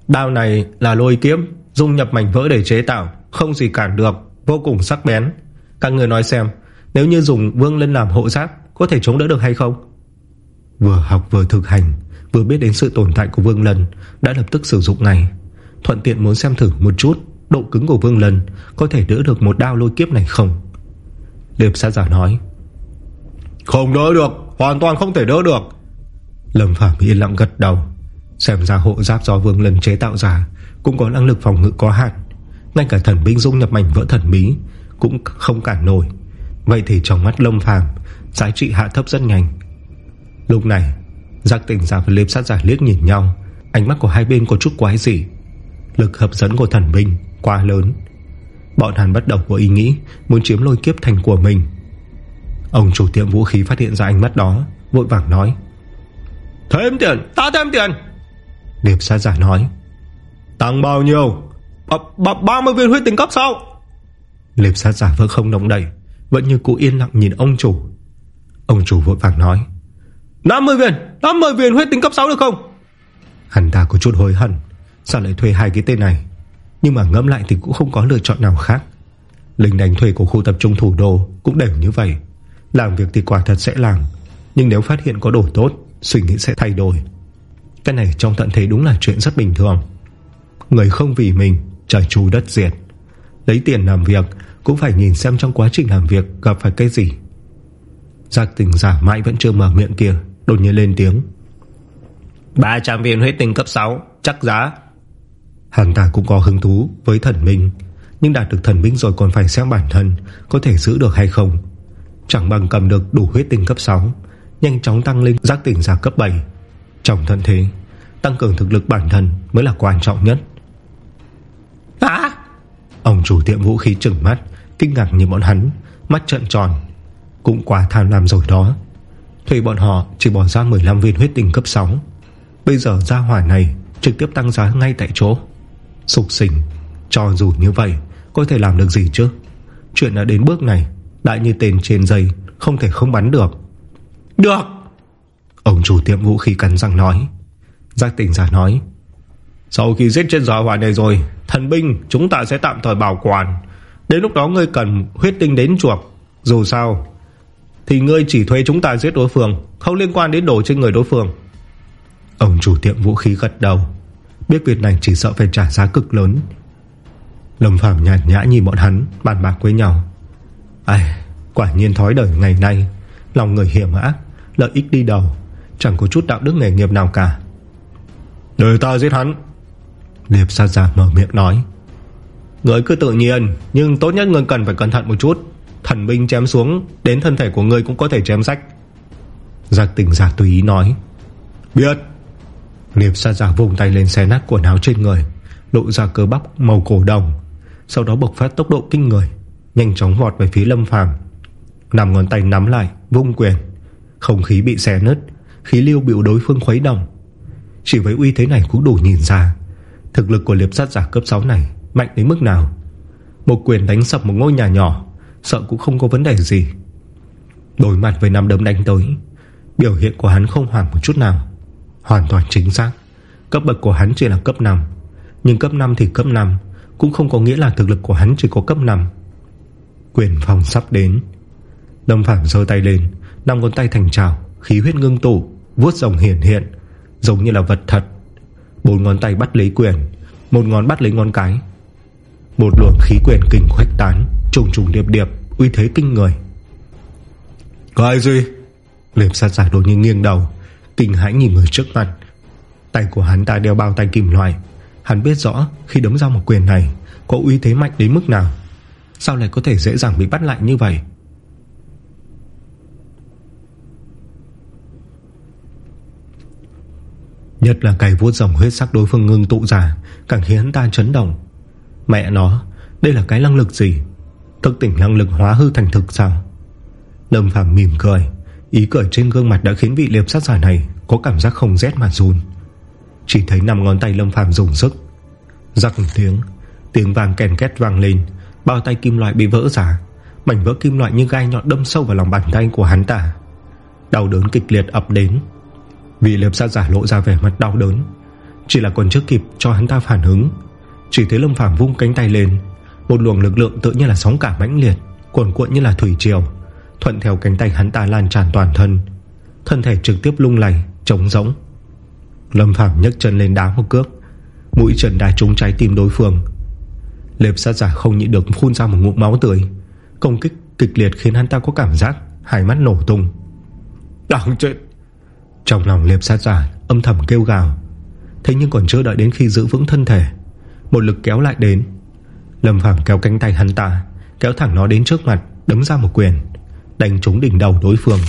Đao này là lôi kiếp Dung nhập mảnh vỡ để chế tạo Không gì cản được Vô cùng sắc bén. Các người nói xem Nếu như dùng vương lên làm hộ giáp Có thể chống đỡ được hay không? Vừa học vừa thực hành Vừa biết đến sự tồn tại của vương lần Đã lập tức sử dụng ngay Thuận tiện muốn xem thử một chút Độ cứng của vương lần Có thể đỡ được một đao lôi kiếp này không? Liệp sát giả nói. Không đỡ được Hoàn toàn không thể đỡ được. Lâm Phạm yên lặng gật đầu Xem ra hộ giáp do vương lần chế tạo ra Cũng có năng lực phòng ngự có hạn. Ngay cả thần binh dung nhập mảnh vỡ thần bí Cũng không cản nổi. Vậy thì trong mắt Lâm Phàm Giá trị hạ thấp rất nhanh. Lúc này Giác tỉnh giả và liệp sát giả liếc nhìn nhau Ánh mắt của hai bên có chút quái dị Lực hấp dẫn của thần binh quá lớn. Bọn hắn bất động của ý nghĩ Muốn chiếm lôi kiếp thành của mình. Ông chủ tiệm vũ khí phát hiện ra ánh mắt đó Vội vàng nói Thêm tiền, ta thêm tiền. Điệp sát giả nói Tăng bao nhiêu? Ba, ba, 30 viên huyết tinh cấp sau Liệp sát giả vẫn không động đẩy Vẫn như cụ yên lặng nhìn ông chủ. Ông chủ vội vàng nói 50 viên, 50 viên huyết tinh cấp 6 được không? Hắn ta có chút hối hận Sao lại thuê hai cái tên này? Nhưng mà ngẫm lại thì cũng không có lựa chọn nào khác. Linh đánh thuê của khu tập trung thủ đô Cũng đều như vậy. Làm việc thì quả thật sẽ làm, Nhưng nếu phát hiện có đồ tốt, Suy nghĩ sẽ thay đổi. Cái này trong tận thế đúng là chuyện rất bình thường. Người không vì mình, Trời chu đất diệt. Lấy tiền làm việc, Cũng phải nhìn xem trong quá trình làm việc Gặp phải cái gì. Giác tình giả mãi vẫn chưa mở miệng kia, Đột nhiên lên tiếng. 300 viên huyết tinh cấp 6 Chắc giá. Hắn ta cũng có hứng thú với thần minh Nhưng đạt được thần minh rồi còn phải xem bản thân Có thể giữ được hay không. Chẳng bằng cầm được đủ huyết tinh cấp 6 Nhanh chóng tăng lên giác tỉnh giả cấp 7 Trong thân thế Tăng cường thực lực bản thân mới là quan trọng nhất. À Ông chủ tiệm vũ khí trừng mắt Kinh ngạc như bọn hắn Mắt trận tròn. Cũng quá tham lam rồi đó. Thuê bọn họ chỉ bỏ ra 15 viên huyết tinh cấp 6 Bây giờ ra hỏa này Trực tiếp tăng giá ngay tại chỗ Sục sinh Cho dù như vậy, Có thể làm được gì chứ? Chuyện đã đến bước này Đại như tên trên dây, Không thể không bắn được. Được! Ông chủ tiệm vũ khí cắn răng nói. Giác tỉnh giả nói. Sau khi giết trên gió hỏa này rồi, Thần binh, chúng ta sẽ tạm thời bảo quản. Đến lúc đó ngươi cần huyết tinh đến chuộc. Dù sao, Thì ngươi chỉ thuê chúng ta giết đối phương, Không liên quan đến đồ trên người đối phương. Ông chủ tiệm vũ khí gật đầu. Biết việc này chỉ sợ phải trả giá cực lớn. Lâm Phạm nhạt nhã nhìn bọn hắn Bàn bạc với nhau. Ai, Quả nhiên thói đời ngày nay Lòng người hiểm ác Lợi ích đi đầu Chẳng có chút đạo đức nghề nghiệp nào cả. Đời ta giết hắn. Liệp sát giả mở miệng nói. Người cứ tự nhiên Nhưng tốt nhất người cần phải cẩn thận một chút. Thần binh chém xuống Đến thân thể của người cũng có thể chém rách. Giặc tỉnh giả tùy ý nói. Biết. Liệp sát giả vùng tay lên xe nát quần áo trên người, Lộ ra cơ bắp màu cổ đồng, Sau đó bộc phát tốc độ kinh người, Nhanh chóng vọt về phía lâm phàm. Nằm ngón tay nắm lại, Vung quyền. Không khí bị xé nứt, Khí lưu biểu đối phương khuấy động. Chỉ với uy thế này cũng đủ nhìn ra, Thực lực của liệp sát giả cấp 6 này Mạnh đến mức nào. Một quyền đánh sập một ngôi nhà nhỏ, Sợ cũng không có vấn đề gì. Đối mặt với năm đấm đánh tới, Biểu hiện của hắn không hoảng một chút nào. Hoàn toàn chính xác. Cấp bậc của hắn chỉ là cấp 5 Nhưng cấp 5 thì cấp 5 Cũng không có nghĩa là thực lực của hắn chỉ có cấp 5 Quyền phòng sắp đến. Lâm Phàm giơ tay lên năm ngón tay thành trào Khí huyết ngưng tụ Vuốt rồng hiển hiện Giống như là vật thật. Bốn ngón tay bắt lấy quyền Một ngón bắt lấy ngón cái. Một luồng khí quyền kinh khuếch tán Trùng trùng điệp điệp Uy thế kinh người. Cái gì Liệp sát giả đột nhiên nghiêng đầu Kinh hãi nhìn người trước mặt. Tay của hắn ta đeo bao tay kim loại. Hắn biết rõ khi đấm ra một quyền này, Có uy thế mạnh đến mức nào. Sao lại có thể dễ dàng bị bắt lại như vậy? Nhất là cày vuốt dòng huyết sắc đối phương ngưng tụ giả Càng khiến hắn ta chấn động. Mẹ nó, Đây là cái năng lực gì? Thức tỉnh năng lực hóa hư thành thực sao? Lâm Phạm mỉm cười. Ý cười trên gương mặt đã khiến vị liệp sát giả này Có cảm giác không rét mà run. Chỉ thấy nằm ngón tay Lâm Phàm dùng sức. Giặc một tiếng Tiếng vàng kèn két vang lên. Bao tay kim loại bị vỡ ra. Mảnh vỡ kim loại như gai nhọn đâm sâu vào lòng bàn tay của hắn ta. Đau đớn kịch liệt ập đến. Vị liệp sát giả lộ ra vẻ mặt đau đớn. Chỉ là còn chưa kịp cho hắn ta phản ứng. Chỉ thấy Lâm Phàm vung cánh tay lên. Một luồng lực lượng tự nhiên là sóng cả mãnh liệt Cuộn cuộn như là thủy triều. Thuận theo cánh tay hắn ta lan tràn toàn thân. Thân thể trực tiếp lung lay, Trống rỗng. Lâm Phạm nhấc chân lên đá một cước, Mũi chân đá trúng trái tim đối phương. Lệp sát giả không nhịn được phun ra một ngụm máu tươi. Công kích kịch liệt khiến hắn ta có cảm giác Hai mắt nổ tung. Đáng chết! Trong lòng liệp sát giả âm thầm kêu gào. Thế nhưng còn chưa đợi đến khi giữ vững thân thể, Một lực kéo lại đến. Lâm Phàm kéo cánh tay hắn ta, Kéo thẳng nó đến trước mặt, Đấm ra một quyền. Đánh trúng đỉnh đầu đối phương.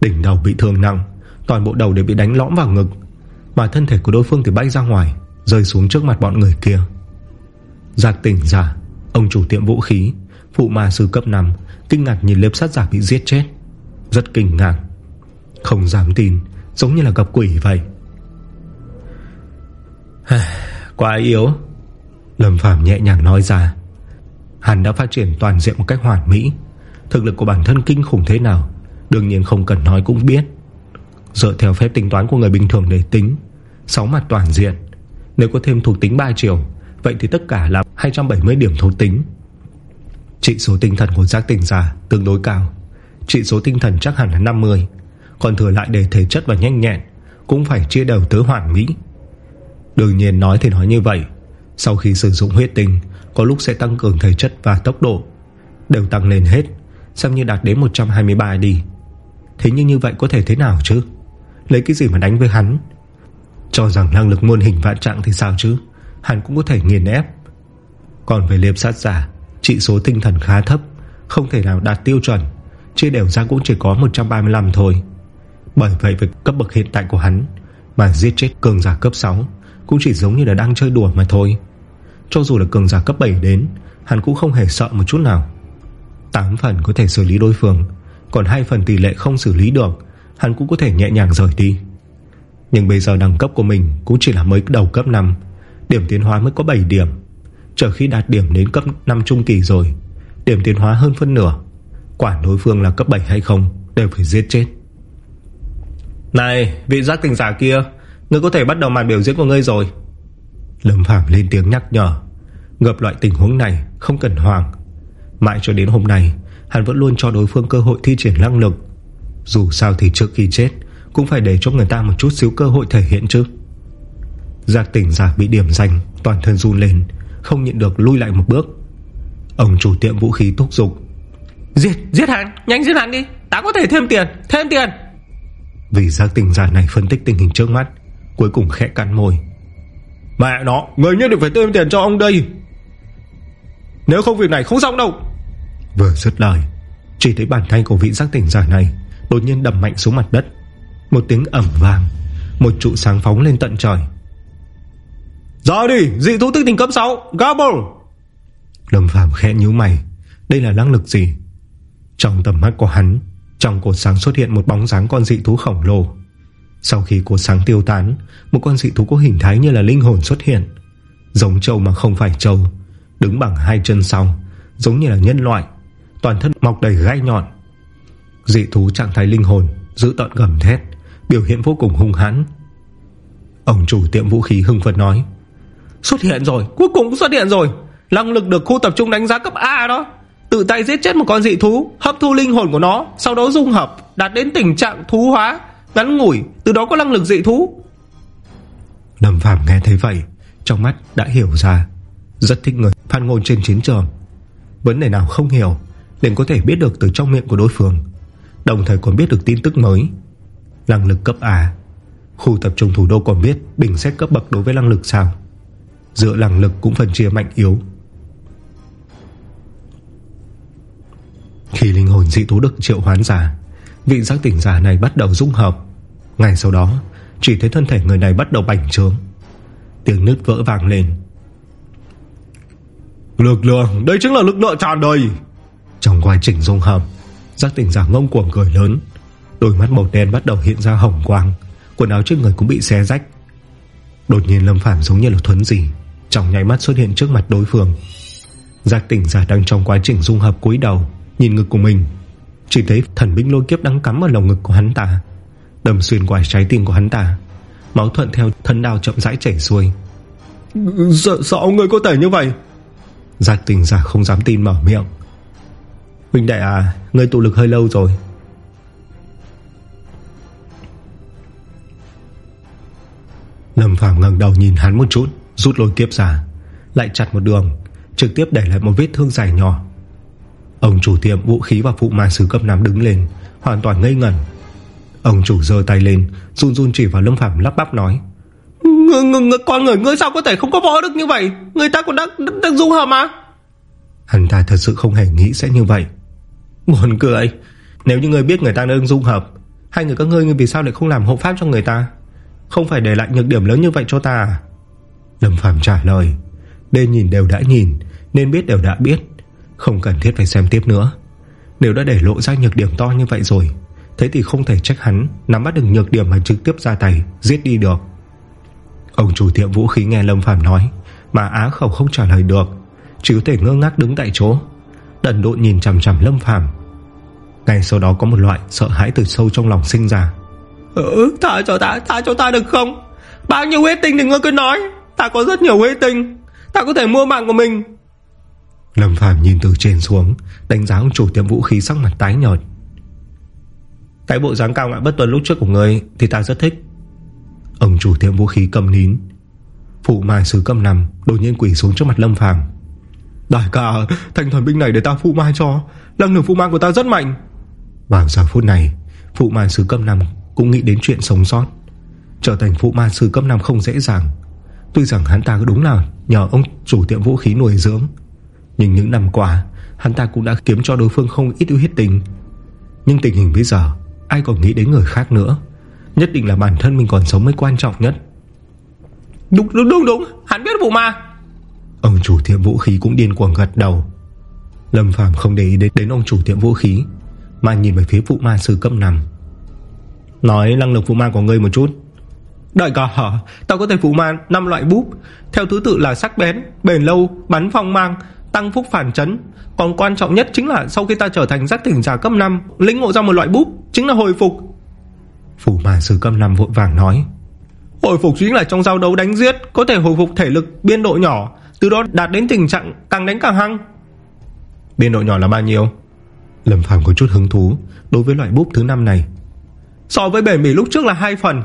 Đỉnh đầu bị thương nặng, Toàn bộ đầu đều bị đánh lõm vào ngực. Mà thân thể của đối phương thì bay ra ngoài, Rơi xuống trước mặt bọn người kia. Giác tỉnh giả, Ông chủ tiệm vũ khí, Phụ ma sư cấp 5 Kinh ngạc nhìn liệp sát giả bị giết chết. Rất kinh ngạc. Không dám tin, Giống như là gặp quỷ vậy. Quá yếu. Lâm Phàm nhẹ nhàng nói ra. Hắn đã phát triển toàn diện một cách hoàn mỹ. Thực lực của bản thân kinh khủng thế nào, Đương nhiên không cần nói cũng biết. Dựa theo phép tính toán của người bình thường để tính 6 mặt toàn diện, Nếu có thêm thuộc tính 3 chiều, Vậy thì tất cả là 270 điểm thuộc tính. Trị số tinh thần của giác tỉnh giả Tương đối cao Trị số tinh thần chắc hẳn là 50 Còn thừa lại để thể chất và nhanh nhẹn Cũng phải chia đều tới hoàn mỹ. Đương nhiên nói thì nói như vậy, Sau khi sử dụng huyết tinh, Có lúc sẽ tăng cường thể chất và tốc độ, Đều tăng lên hết. Xem như đạt đến 123 đi. Thế nhưng như vậy có thể thế nào chứ? Lấy cái gì mà đánh với hắn? Cho rằng năng lực muôn hình vạn trạng thì sao chứ? Hắn cũng có thể nghiền ép. Còn về liệp sát giả, Trị số tinh thần khá thấp, Không thể nào đạt tiêu chuẩn. Chia đều ra cũng chỉ có 135 thôi. Bởi vậy với cấp bậc hiện tại của hắn Mà giết chết cường giả cấp 6 Cũng chỉ giống như là đang chơi đùa mà thôi. Cho dù là cường giả cấp 7 đến, Hắn cũng không hề sợ một chút nào. 8 phần có thể xử lý đối phương Còn 2 phần tỷ lệ không xử lý được Hắn cũng có thể nhẹ nhàng rời đi. Nhưng bây giờ đẳng cấp của mình Cũng chỉ là mới đầu cấp 5 Điểm tiến hóa mới có 7 điểm. Chờ khi đạt điểm đến cấp 5 trung kỳ rồi Điểm tiến hóa hơn phân nửa Quản đối phương là cấp 7 hay không Đều phải giết chết. Này vị giác tình giả kia Ngươi có thể bắt đầu màn biểu diễn của ngươi rồi. Lâm Phạm lên tiếng nhắc nhở Gặp loại tình huống này không cần hoàng Mãi cho đến hôm nay Hắn vẫn luôn cho đối phương cơ hội thi triển năng lực. Dù sao thì trước khi chết Cũng phải để cho người ta một chút xíu cơ hội thể hiện chứ. Giác tỉnh giả bị điểm danh Toàn thân run lên Không nhịn được lui lại một bước. Ông chủ tiệm vũ khí thúc giục. Giết, giết hắn, nhanh giết hắn đi Ta có thể thêm tiền, thêm tiền. Vì giác tỉnh giả này phân tích tình hình trước mắt Cuối cùng khẽ cắn môi. Mẹ nó, người nhất định phải thêm tiền cho ông đây. Nếu không việc này không xong đâu Vừa dứt lời Chỉ thấy bàn tay của vị giác tỉnh giả này Đột nhiên đầm mạnh xuống mặt đất. Một tiếng ẩm vàng Một trụ sáng phóng lên tận trời. Ra đi, dị thú tức tình cấp 6 Gobble Lâm Phàm khẽ nhíu mày Đây là năng lực gì? Trong tầm mắt của hắn Trong cột sáng xuất hiện một bóng dáng con dị thú khổng lồ. Sau khi cột sáng tiêu tán Một con dị thú có hình thái như là linh hồn xuất hiện Giống trâu mà không phải trâu Đứng bằng hai chân sau Giống như là nhân loại. Toàn thân mọc đầy gai nhọn. Dị thú trạng thái linh hồn Giữ tận gầm thét Biểu hiện vô cùng hung hãn. Ông chủ tiệm vũ khí hưng phấn nói Xuất hiện rồi, cuối cùng xuất hiện rồi. Năng lực được khu tập trung đánh giá cấp A đó. Tự tay giết chết một con dị thú Hấp thu linh hồn của nó Sau đó dung hợp Đạt đến tình trạng thú hóa Ngắn ngủi Từ đó có năng lực dị thú. Lâm Phàm nghe thấy vậy Trong mắt đã hiểu ra Rất thích người phát ngôn trên chiến trường. Vấn đề nào không hiểu liền có thể biết được từ trong miệng của đối phương. Đồng thời còn biết được tin tức mới. Năng lực cấp A. Khu tập trung thủ đô còn biết Bình xét cấp bậc đối với năng lực sao. Dựa năng lực cũng phần chia mạnh yếu. Khi linh hồn dị thú được triệu hoán giả Vị giác tỉnh giả này bắt đầu dung hợp. Ngày sau đó, Chỉ thấy thân thể người này bắt đầu bành trướng. Tiếng nứt vỡ vàng lên. Lực lượng, Đây chính là lực lượng tràn đầy. Trong quá trình dung hợp Giác tỉnh giả ngông cuồng cười lớn. Đôi mắt màu đen bắt đầu hiện ra hồng quang Quần áo trên người cũng bị xé rách. Đột nhiên Lâm Phàm giống như là thuấn gì Trong nháy mắt xuất hiện trước mặt đối phương. Giác tỉnh giả đang trong quá trình dung hợp cúi đầu Nhìn ngực của mình. Chỉ thấy thần binh lôi kiếp đang cắm ở lồng ngực của hắn ta. Đâm xuyên qua trái tim của hắn ta Máu thuận theo thân đào chậm rãi chảy xuôi. Sợ, sao người có thể như vậy. Giác tỉnh giả không dám tin mở miệng Huynh đệ à Người tụ lực hơi lâu rồi. Lâm Phàm ngẩng đầu nhìn hắn một chút Rút lôi kiếp ra Lại chặt một đường Trực tiếp để lại một vết thương dài nhỏ. Ông chủ tiệm vũ khí và phụ ma sứ cấp 5 đứng lên Hoàn toàn ngây ngẩn. Ông chủ dơ tay lên Run run chỉ vào Lâm phạm lắp bắp nói Người, người, người, con người ngươi sao có thể không có võ đức như vậy? Người ta còn đang, đang, đang dung hợp mà. Hắn ta thật sự không hề nghĩ sẽ như vậy. Buồn cười. Nếu như người biết người ta đang dung hợp, Hai người các ngươi vì sao lại không làm hộ pháp cho người ta? Không phải để lại nhược điểm lớn như vậy cho ta à? Lâm Phàm trả lời Nên nhìn đều đã nhìn, Nên biết đều đã biết. Không cần thiết phải xem tiếp nữa. Nếu đã để lộ ra nhược điểm to như vậy rồi, Thế thì không thể trách hắn Nắm bắt được nhược điểm mà trực tiếp ra tay, Giết đi được. Ông chủ tiệm vũ khí nghe Lâm Phàm nói, Mà á khẩu không trả lời được Chỉ có thể ngơ ngác đứng tại chỗ. Đần độn nhìn chằm chằm Lâm Phàm. Ngay sau đó có một loại sợ hãi từ sâu trong lòng sinh ra. Ừ thả cho ta Thả cho ta được không? Bao nhiêu huyết tinh thì ngươi cứ nói. Ta có rất nhiều huyết tinh. Ta có thể mua mạng của mình. Lâm Phàm nhìn từ trên xuống Đánh giá ông chủ tiệm vũ khí sắc mặt tái nhợt. Cái bộ dáng cao ngạo bất tuần lúc trước của người Thì ta rất thích. Ông chủ tiệm vũ khí cầm nín. Phụ mai sứ cầm nằm Đột nhiên quỷ xuống trước mặt Lâm Phàm. Đại ca Thành thần binh này để ta phụ mai cho. Năng lực phụ mai của ta rất mạnh Vào giờ phút này Phụ mai sứ cầm nằm cũng nghĩ đến chuyện sống sót. Trở thành phụ ma sư cấp 5 không dễ dàng. Tuy rằng hắn ta đúng là Nhờ ông chủ tiệm vũ khí nuôi dưỡng Nhưng những năm qua Hắn ta cũng đã kiếm cho đối phương không ít huyết tình Nhưng tình hình bây giờ Ai còn nghĩ đến người khác nữa? Nhất định là bản thân mình còn sống mới quan trọng nhất. Đúng đúng đúng đúng. Hắn biết vụ ma. Ông chủ tiệm vũ khí cũng điên cuồng gật đầu. Lâm Phàm không để ý đến, đến ông chủ tiệm vũ khí mà nhìn về phía phụ ma sư cấp 5 Nói năng lực phụ ma của ngươi một chút. Đợi cả hả Tao có thể phụ ma 5 loại búp. Theo thứ tự là sắc bén, bền lâu, bắn phong mang Tăng phúc phản chấn. Còn quan trọng nhất chính là sau khi ta trở thành giác tỉnh giả cấp 5 Lĩnh ngộ ra một loại búp Chính là hồi phục. Phủ ma sư cấp 5 vội vàng nói. Hồi phục chính là trong giao đấu đánh giết Có thể hồi phục thể lực biên độ nhỏ Từ đó đạt đến tình trạng càng đánh càng hăng. Biên độ nhỏ là bao nhiêu? Lâm Phàm có chút hứng thú Đối với loại búp thứ năm này. So với bể mỉ lúc trước là hai phần.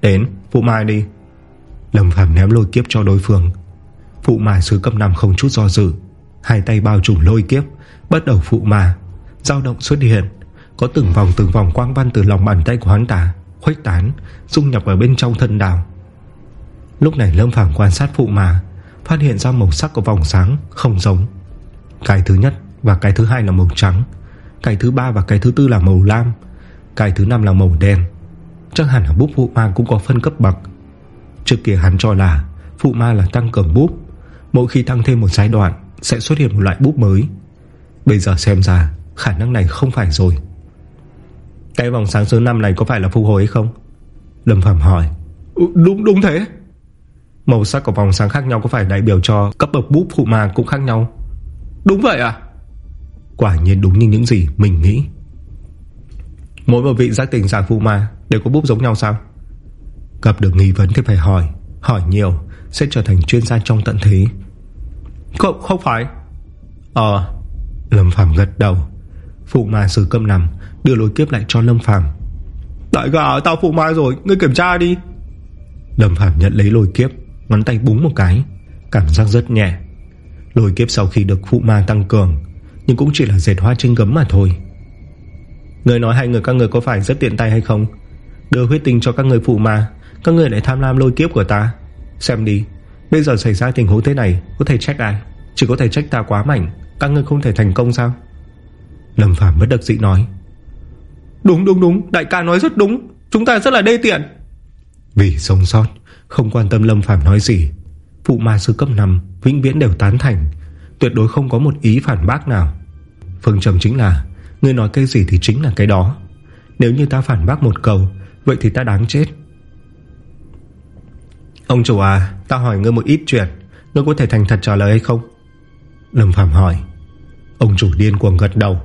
Đến phụ mai đi. Lâm Phàm ném lôi kiếp cho đối phương. Phụ ma sứ cấp 5 không chút do dự Hai tay bao trùm lôi kiếp Bắt đầu phụ ma dao động xuất hiện Có từng vòng từng vòng quang văn từ lòng bàn tay của hắn ta Khuếch tán Dung nhập ở bên trong thân đào. Lúc này Lâm Phàm quan sát phụ ma Phát hiện ra màu sắc của vòng sáng Không giống. Cái thứ nhất và cái thứ hai là màu trắng Cái thứ ba và cái thứ tư là màu lam cái thứ năm là màu đen. Chắc hẳn là búp phụ ma cũng có phân cấp bậc. Trước kia hắn cho là Phụ ma là tăng cường búp. Mỗi khi tăng thêm một giai đoạn Sẽ xuất hiện một loại búp mới. Bây giờ xem ra khả năng này không phải rồi. Cái vòng sáng số 5 này có phải là phục hồi hay không? Lâm Phạm hỏi. Ừ, Đúng đúng thế. Màu sắc của vòng sáng khác nhau có phải đại biểu cho Cấp bậc búp phụ ma cũng khác nhau? Đúng vậy à Quả nhiên đúng như những gì mình nghĩ. Mỗi một vị giác tỉnh giả phụ ma Đều có búp giống nhau sao? Gặp được nghi vấn thì phải hỏi Hỏi nhiều sẽ trở thành chuyên gia trong tận thế. Không, không phải. Ờ Lâm Phàm gật đầu. Phụ ma sử câm nằm Đưa lối kiếp lại cho Lâm Phàm. Đại gà tao phụ ma rồi Ngươi kiểm tra đi. Lâm Phàm nhận lấy lôi kiếp Ngón tay búng một cái Cảm giác rất nhẹ. Lôi kiếp sau khi được phụ ma tăng cường nhưng cũng chỉ là dệt hoa trên gấm mà thôi. Người nói hai người các người có phải rất tiện tay hay không? Đưa huyết tinh cho các người phụ mà. Các người lại tham lam lôi kiếp của ta. Xem đi, Bây giờ xảy ra tình huống thế này, Có thể trách ai? Chỉ có thể trách ta quá mạnh. Các người không thể thành công sao? Lâm Phàm bất đắc dĩ nói. Đúng đúng đúng. Đại ca nói rất đúng. Chúng ta rất là đê tiện. Vì sống sót, Không quan tâm Lâm Phàm nói gì. Phụ ma sư cấp 5 Vĩnh viễn đều tán thành. Tuyệt đối không có một ý phản bác nào. Phương trầm chính là Ngươi nói cái gì thì chính là cái đó. Nếu như ta phản bác một câu Vậy thì ta đáng chết. Ông chủ à Ta hỏi ngươi một ít chuyện Ngươi có thể thành thật trả lời hay không? Lâm Phạm hỏi. Ông chủ điên cuồng gật đầu.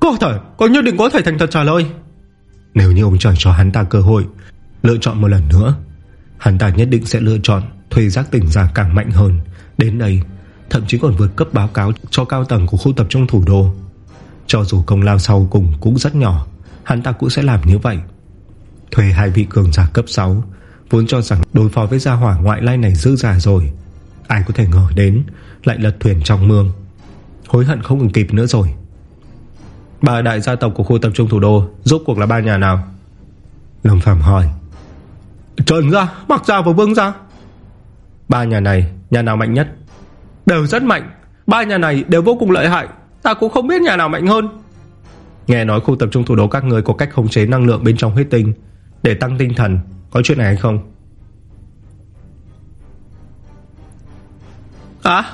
Có thể, có nhất định có thể thành thật trả lời. Nếu như ông trời cho hắn ta cơ hội Lựa chọn một lần nữa Hắn ta nhất định sẽ lựa chọn Thuê giác tỉnh giả càng mạnh hơn. Đến đây Thậm chí còn vượt cấp báo cáo cho cao tầng của khu tập trung thủ đô. Cho dù công lao sau cùng cũng rất nhỏ Hắn ta cũng sẽ làm như vậy. Thuê hai vị cường giả cấp 6 Vốn cho rằng đối phó với gia hỏa ngoại lai này dư giả rồi. Ai có thể ngờ đến Lại lật thuyền trong mương. Hối hận không còn kịp nữa rồi. Ba đại gia tộc của khu tập trung thủ đô Rốt cuộc là ba nhà nào? Lâm Phạm hỏi. Trần ra, Mặc ra và Vương ra Ba nhà này, nhà nào mạnh nhất? Đều rất mạnh. Ba nhà này đều vô cùng lợi hại. Ta cũng không biết nhà nào mạnh hơn. Nghe nói khu tập trung thủ đô các người có cách khống chế năng lượng bên trong huyết tinh Để tăng tinh thần Có chuyện này hay không? À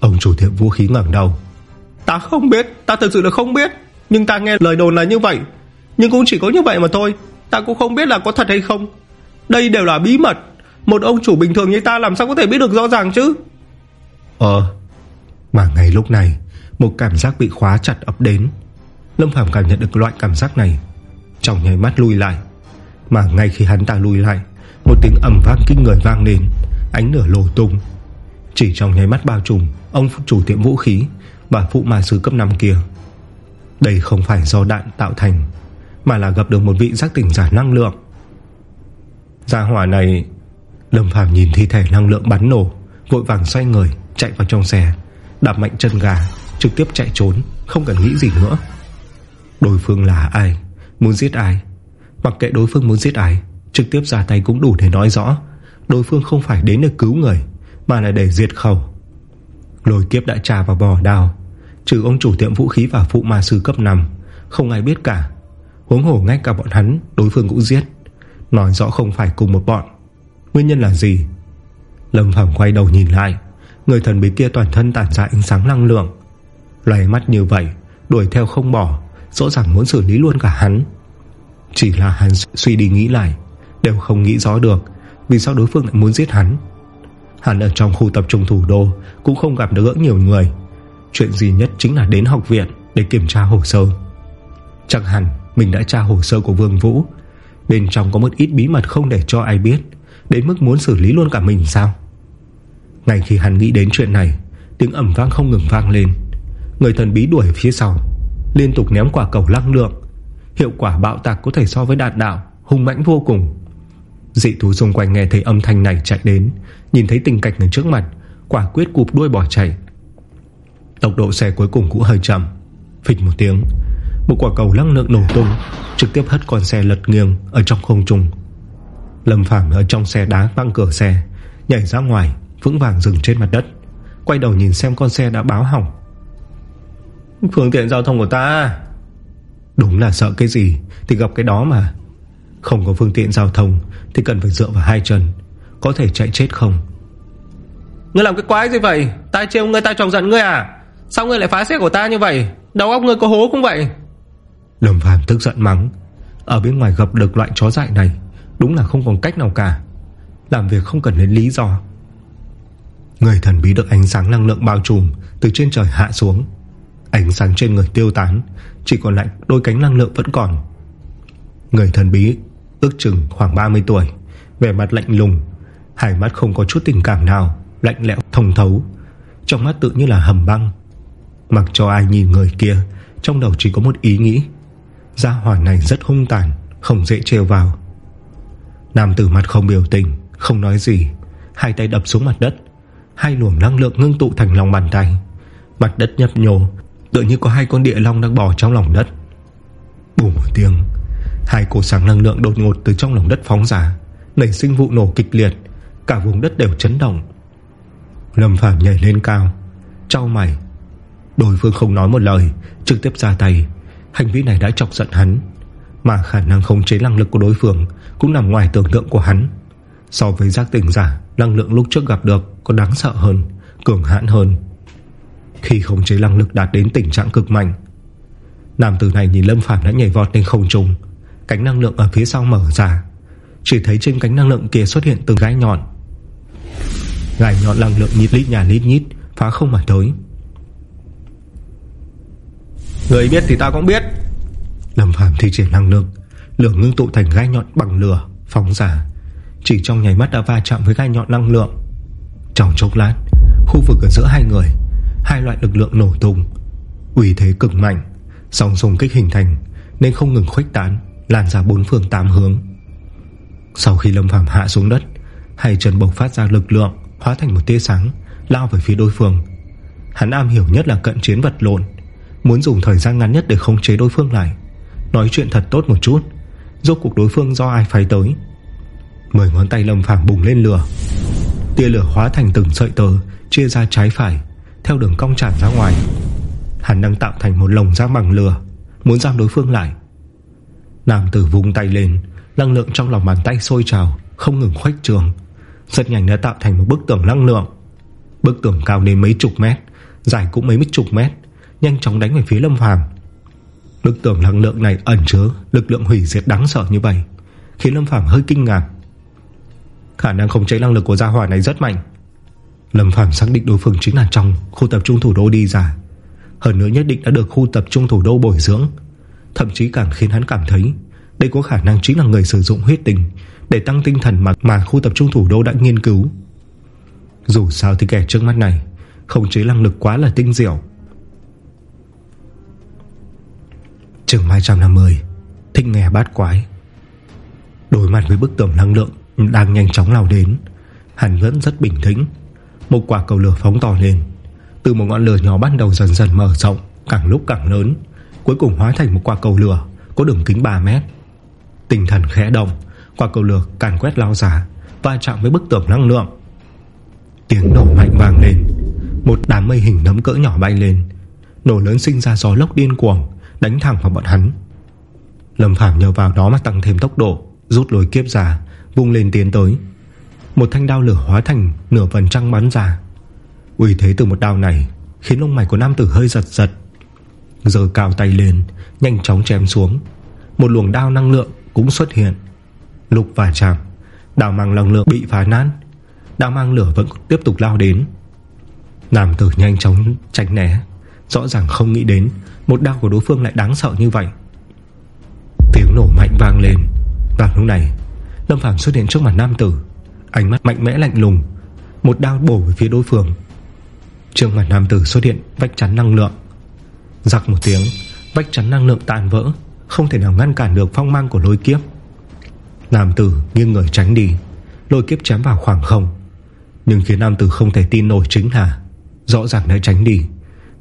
Ông chủ tiệm vũ khí ngẩng đầu. Ta không biết Ta thật sự là không biết. Nhưng ta nghe lời đồn là như vậy. Nhưng cũng chỉ có như vậy mà thôi. Ta cũng không biết là có thật hay không. Đây đều là bí mật. Một ông chủ bình thường như ta làm sao có thể biết được rõ ràng chứ Ờ. Mà ngay lúc này, Một cảm giác bị khóa chặt ập đến. Lâm Phàm cảm nhận được loại cảm giác này, Trong nháy mắt lùi lại. Mà ngay khi hắn ta lùi lại, Một tiếng ẩm vang kinh người vang lên, Ánh lửa lồ tung. Chỉ trong nháy mắt bao trùm, Ông chủ tiệm vũ khí Và phụ ma sư cấp 5 kia. Đây không phải do đạn tạo thành, Mà là gặp được một vị giác tỉnh giả năng lượng. Gia hỏa này, Lâm Phàm nhìn thi thể năng lượng bắn nổ, Vội vàng xoay người. Chạy vào trong xe, Đạp mạnh chân gà Trực tiếp chạy trốn, Không cần nghĩ gì nữa. Đối phương là ai? Muốn giết ai? Mặc kệ đối phương muốn giết ai, Trực tiếp ra tay cũng đủ để nói rõ, Đối phương không phải đến để cứu người, Mà là để diệt khẩu. Lôi kiếp đã trà vào bò đào Trừ ông chủ tiệm vũ khí và phụ ma sư cấp 5 Không ai biết cả. Huống hổ ngay cả bọn hắn, Đối phương cũng giết. Nói rõ không phải cùng một bọn. Nguyên nhân là gì? Lâm Phẩm quay đầu nhìn lại. Người thần bí kia toàn thân tản ra ánh sáng năng lượng. Loài mắt như vậy, Đuổi theo không bỏ, Rõ ràng muốn xử lý luôn cả hắn. Chỉ là hắn suy đi nghĩ lại, Đều không nghĩ rõ được, Vì sao đối phương lại muốn giết hắn. Hắn ở trong khu tập trung thủ đô, Cũng không gặp được nhiều người. Chuyện gì nhất chính là đến học viện Để kiểm tra hồ sơ. Chắc hẳn mình đã tra hồ sơ của Vương Vũ. Bên trong có một ít bí mật không để cho ai biết, Đến mức muốn xử lý luôn cả mình sao? Ngay khi hắn nghĩ đến chuyện này, Tiếng ẩm vang không ngừng vang lên. Người thần bí đuổi phía sau, Liên tục ném quả cầu năng lượng. Hiệu quả bạo tạc có thể so với đạn đạo, Hung mãnh vô cùng. Dị thú xung quanh nghe thấy âm thanh này chạy đến, Nhìn thấy tình cảnh ở trước mặt, Quả quyết cụp đuôi bỏ chạy. Tốc độ xe cuối cùng cũng hơi chậm. Phịch một tiếng, Một quả cầu năng lượng nổ tung, Trực tiếp hất con xe lật nghiêng Ở trong không trung. Lâm Phàm ở trong xe đá văng cửa xe, Nhảy ra ngoài. Vững vàng dừng trên mặt đất Quay đầu nhìn xem con xe đã báo hỏng. Phương tiện giao thông của ta. Đúng là sợ cái gì Thì gặp cái đó mà. Không có phương tiện giao thông Thì cần phải dựa vào hai chân Có thể chạy chết không? Ngươi làm cái quái gì vậy? Ta trêu ngươi ta chọc giận ngươi à? Sao ngươi lại phá xe của ta như vậy? Đầu óc ngươi có hố không vậy? Lâm Phàm tức giận mắng. Ở bên ngoài gặp được loại chó dại này Đúng là không còn cách nào cả. Làm việc không cần đến lý do Người thần bí được ánh sáng năng lượng bao trùm, Từ trên trời hạ xuống. Ánh sáng trên người tiêu tán, Chỉ còn lại đôi cánh năng lượng vẫn còn. Người thần bí Ước chừng khoảng 30 tuổi, Vẻ mặt lạnh lùng, Hai mắt không có chút tình cảm nào, Lạnh lẽo, thông thấu. Trong mắt tự như là hầm băng. Mặc cho ai nhìn người kia, Trong đầu chỉ có một ý nghĩ. Gia hỏa này rất hung tàn, Không dễ trêu vào. Nam tử mặt không biểu tình, Không nói gì, Hai tay đập xuống mặt đất. Hai luồng năng lượng ngưng tụ thành lòng bàn tay. Mặt đất nhấp nhô, Tựa như có hai con địa long đang bò trong lòng đất. Bùm một tiếng, Hai cổ sáng năng lượng đột ngột từ trong lòng đất phóng ra, Nảy sinh vụ nổ kịch liệt, Cả vùng đất đều chấn động. Lâm Phàm nhảy lên cao, Trao mày. Đối phương không nói một lời, Trực tiếp ra tay. Hành vi này đã chọc giận hắn, Mà khả năng không chế năng lực của đối phương Cũng nằm ngoài tưởng tượng của hắn. So với giác tỉnh giả, Năng lượng lúc trước gặp được còn đáng sợ hơn Cường hãn hơn. Khi không chế năng lực đạt đến tình trạng cực mạnh Nam tử này nhìn Lâm Phàm đã nhảy vọt lên không trung Cánh năng lượng ở phía sau mở ra Chỉ thấy trên cánh năng lượng kia xuất hiện từng gai nhọn. Gai nhọn năng lượng nhít lít nhà lít nhít Phá không mà tới. Người biết thì ta cũng biết. Lâm Phàm thi triển năng lượng Lửa ngưng tụ thành gai nhọn bằng lửa Phóng ra Chỉ trong nháy mắt đã va chạm với gai nhọn năng lượng trong chốc lát, Khu vực ở giữa hai người, Hai loại lực lượng nổ tung Ủy thế cực mạnh Sòng sùng kích hình thành, Nên không ngừng khuếch tán, Lan ra bốn phương tám hướng. Sau khi Lâm Phàm hạ xuống đất, Hai chân bộc phát ra lực lượng, Hóa thành một tia sáng, Lao về phía đối phương. Hắn am hiểu nhất là cận chiến vật lộn, Muốn dùng thời gian ngắn nhất để khống chế đối phương lại. Nói chuyện thật tốt một chút, Rốt cuộc đối phương do ai phái tới? Mười ngón tay Lâm Phàm bùng lên lửa. Tia lửa hóa thành từng sợi tờ Chia ra trái phải, Theo đường cong tràn ra ngoài. Hắn đang tạo thành một lồng giam bằng lửa, Muốn giam đối phương lại. Nam tử vung tay lên, Năng lượng trong lòng bàn tay sôi trào, Không ngừng khuếch trường. Rất nhanh đã tạo thành một bức tường năng lượng. Bức tường cao đến mấy chục mét, Dài cũng mấy chục mét, Nhanh chóng đánh về phía Lâm Phàm. Bức tường năng lượng này ẩn chứa Lực lượng hủy diệt đáng sợ như vậy, Khiến Lâm Phàm hơi kinh ngạc. Khả năng không chế năng lực của gia hỏa này rất mạnh. Lâm Phàm xác định đối phương chính là trong Khu tập trung thủ đô đi ra. Hơn nữa nhất định đã được khu tập trung thủ đô bồi dưỡng. Thậm chí càng khiến hắn cảm thấy Đây có khả năng chính là người sử dụng huyết tình Để tăng tinh thần mà, mà khu tập trung thủ đô đã nghiên cứu. Dù sao thì kẻ trước mắt này Không chế năng lực quá là tinh diệu. Trường 250 Thích nghe bát quái. Đối mặt với bức tường năng lượng đang nhanh chóng lao đến. Hắn vẫn rất bình tĩnh. Một quả cầu lửa phóng to lên. Từ một ngọn lửa nhỏ ban đầu dần dần mở rộng Càng lúc càng lớn Cuối cùng hóa thành một quả cầu lửa Có đường kính 3 mét. Tinh thần khẽ động Quả cầu lửa càn quét lao giả, Va chạm với bức tường năng lượng. Tiếng nổ mạnh vàng lên. Một đám mây hình nấm cỡ nhỏ bay lên. Nổ lớn sinh ra gió lốc điên cuồng Đánh thẳng vào bọn hắn. Lâm Phàm nhờ vào đó mà tăng thêm tốc độ Rút lối kiếp ra. Vung lên tiến tới. Một thanh đao lửa hóa thành nửa phần trăng bắn ra. Uy thế từ một đao này Khiến lông mày của nam tử hơi giật giật. Giờ cao tay lên, Nhanh chóng chém xuống. Một luồng đao năng lượng cũng xuất hiện. Lục và chạm Đào mang năng lượng bị phá nát. Đao mang lửa vẫn tiếp tục lao đến. Nam tử nhanh chóng tránh né. Rõ ràng không nghĩ đến Một đao của đối phương lại đáng sợ như vậy. Tiếng nổ mạnh vang lên. Và lúc này Lâm Phàm xuất hiện trước mặt nam tử, Ánh mắt mạnh mẽ lạnh lùng, Một đao bổ về phía đối phương. Trước mặt nam tử xuất hiện vách chắn năng lượng. Giặc một tiếng, Vách chắn năng lượng tàn vỡ, Không thể nào ngăn cản được phong mang của lôi kiếp. Nam tử nghiêng người tránh đi, Lôi kiếp chém vào khoảng không. Nhưng khiến nam tử không thể tin nổi chính là, Rõ ràng đã tránh đi,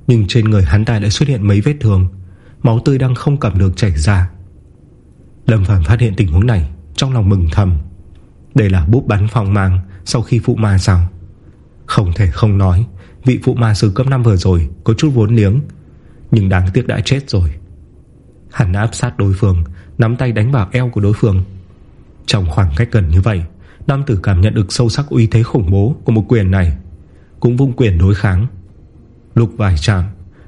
Nhưng trên người hắn ta lại xuất hiện mấy vết thương, Máu tươi đang không cầm được chảy ra. Lâm Phàm phát hiện tình huống này trong lòng mừng thầm. Đây là búp bắn phong mang Sau khi phụ ma sao Không thể không nói, Vị phụ ma sư cấp 5 vừa rồi Có chút vốn liếng, Nhưng đáng tiếc đã chết rồi. Hắn áp sát đối phương, Nắm tay đánh vào eo của đối phương. Trong khoảng cách gần như vậy, Nam tử cảm nhận được sâu sắc uy thế khủng bố Của một quyền này, Cũng vung quyền đối kháng. Lục vài chạm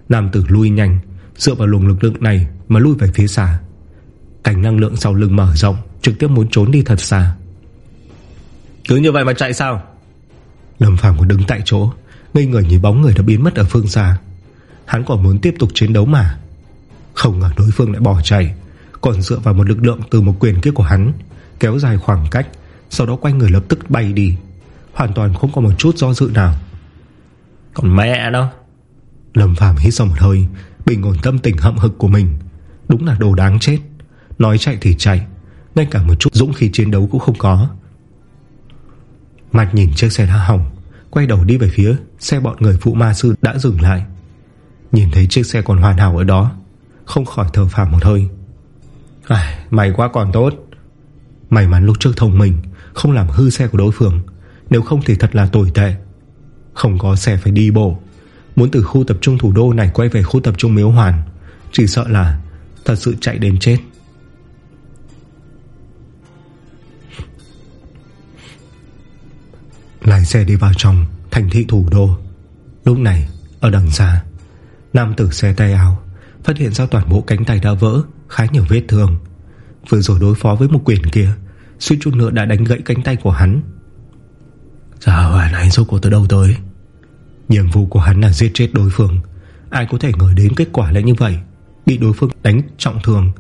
Nam tử lui nhanh, Dựa vào luồng lực lượng này mà lui về phía xa. Cảnh năng lượng sau lưng mở rộng Trực tiếp muốn trốn đi thật xa. Cứ như vậy mà chạy sao? Lâm Phàm còn đứng tại chỗ Ngây người nhìn bóng người đã biến mất ở phương xa. Hắn còn muốn tiếp tục chiến đấu mà. Không ngờ đối phương lại bỏ chạy Còn dựa vào một lực lượng từ một quyền kia của hắn Kéo dài khoảng cách Sau đó quay người lập tức bay đi. Hoàn toàn không có một chút do dự nào. Còn mẹ đó Lâm Phàm hít sâu một hơi Bình ổn tâm tình hậm hực của mình. Đúng là đồ đáng chết Nói chạy thì chạy Ngay cả một chút dũng khí chiến đấu cũng không có. Mạch nhìn chiếc xe đã hỏng Quay đầu đi về phía Xe bọn người phụ ma sư đã dừng lại. Nhìn thấy chiếc xe còn hoàn hảo ở đó Không khỏi thở phào một hơi. À, Mày quá còn tốt. May mắn lúc trước thông minh Không làm hư xe của đối phương Nếu không thì thật là tồi tệ. Không có xe phải đi bộ Muốn từ khu tập trung thủ đô này quay về khu tập trung miếu hoàn Chỉ sợ là Thật sự chạy đến chết. Lái xe đi vào trong Thành thị thủ đô. Lúc này ở đằng xa Nam tử xe tay áo Phát hiện ra toàn bộ cánh tay đã vỡ Khá nhiều vết thương. Vừa rồi đối phó với một quyền kia Suy chút nữa đã đánh gãy cánh tay của hắn. Giờ hỏa này rốt cuộc từ đâu tới? Nhiệm vụ của hắn là giết chết đối phương. Ai có thể ngờ đến kết quả là như vậy Bị đối phương đánh trọng thương.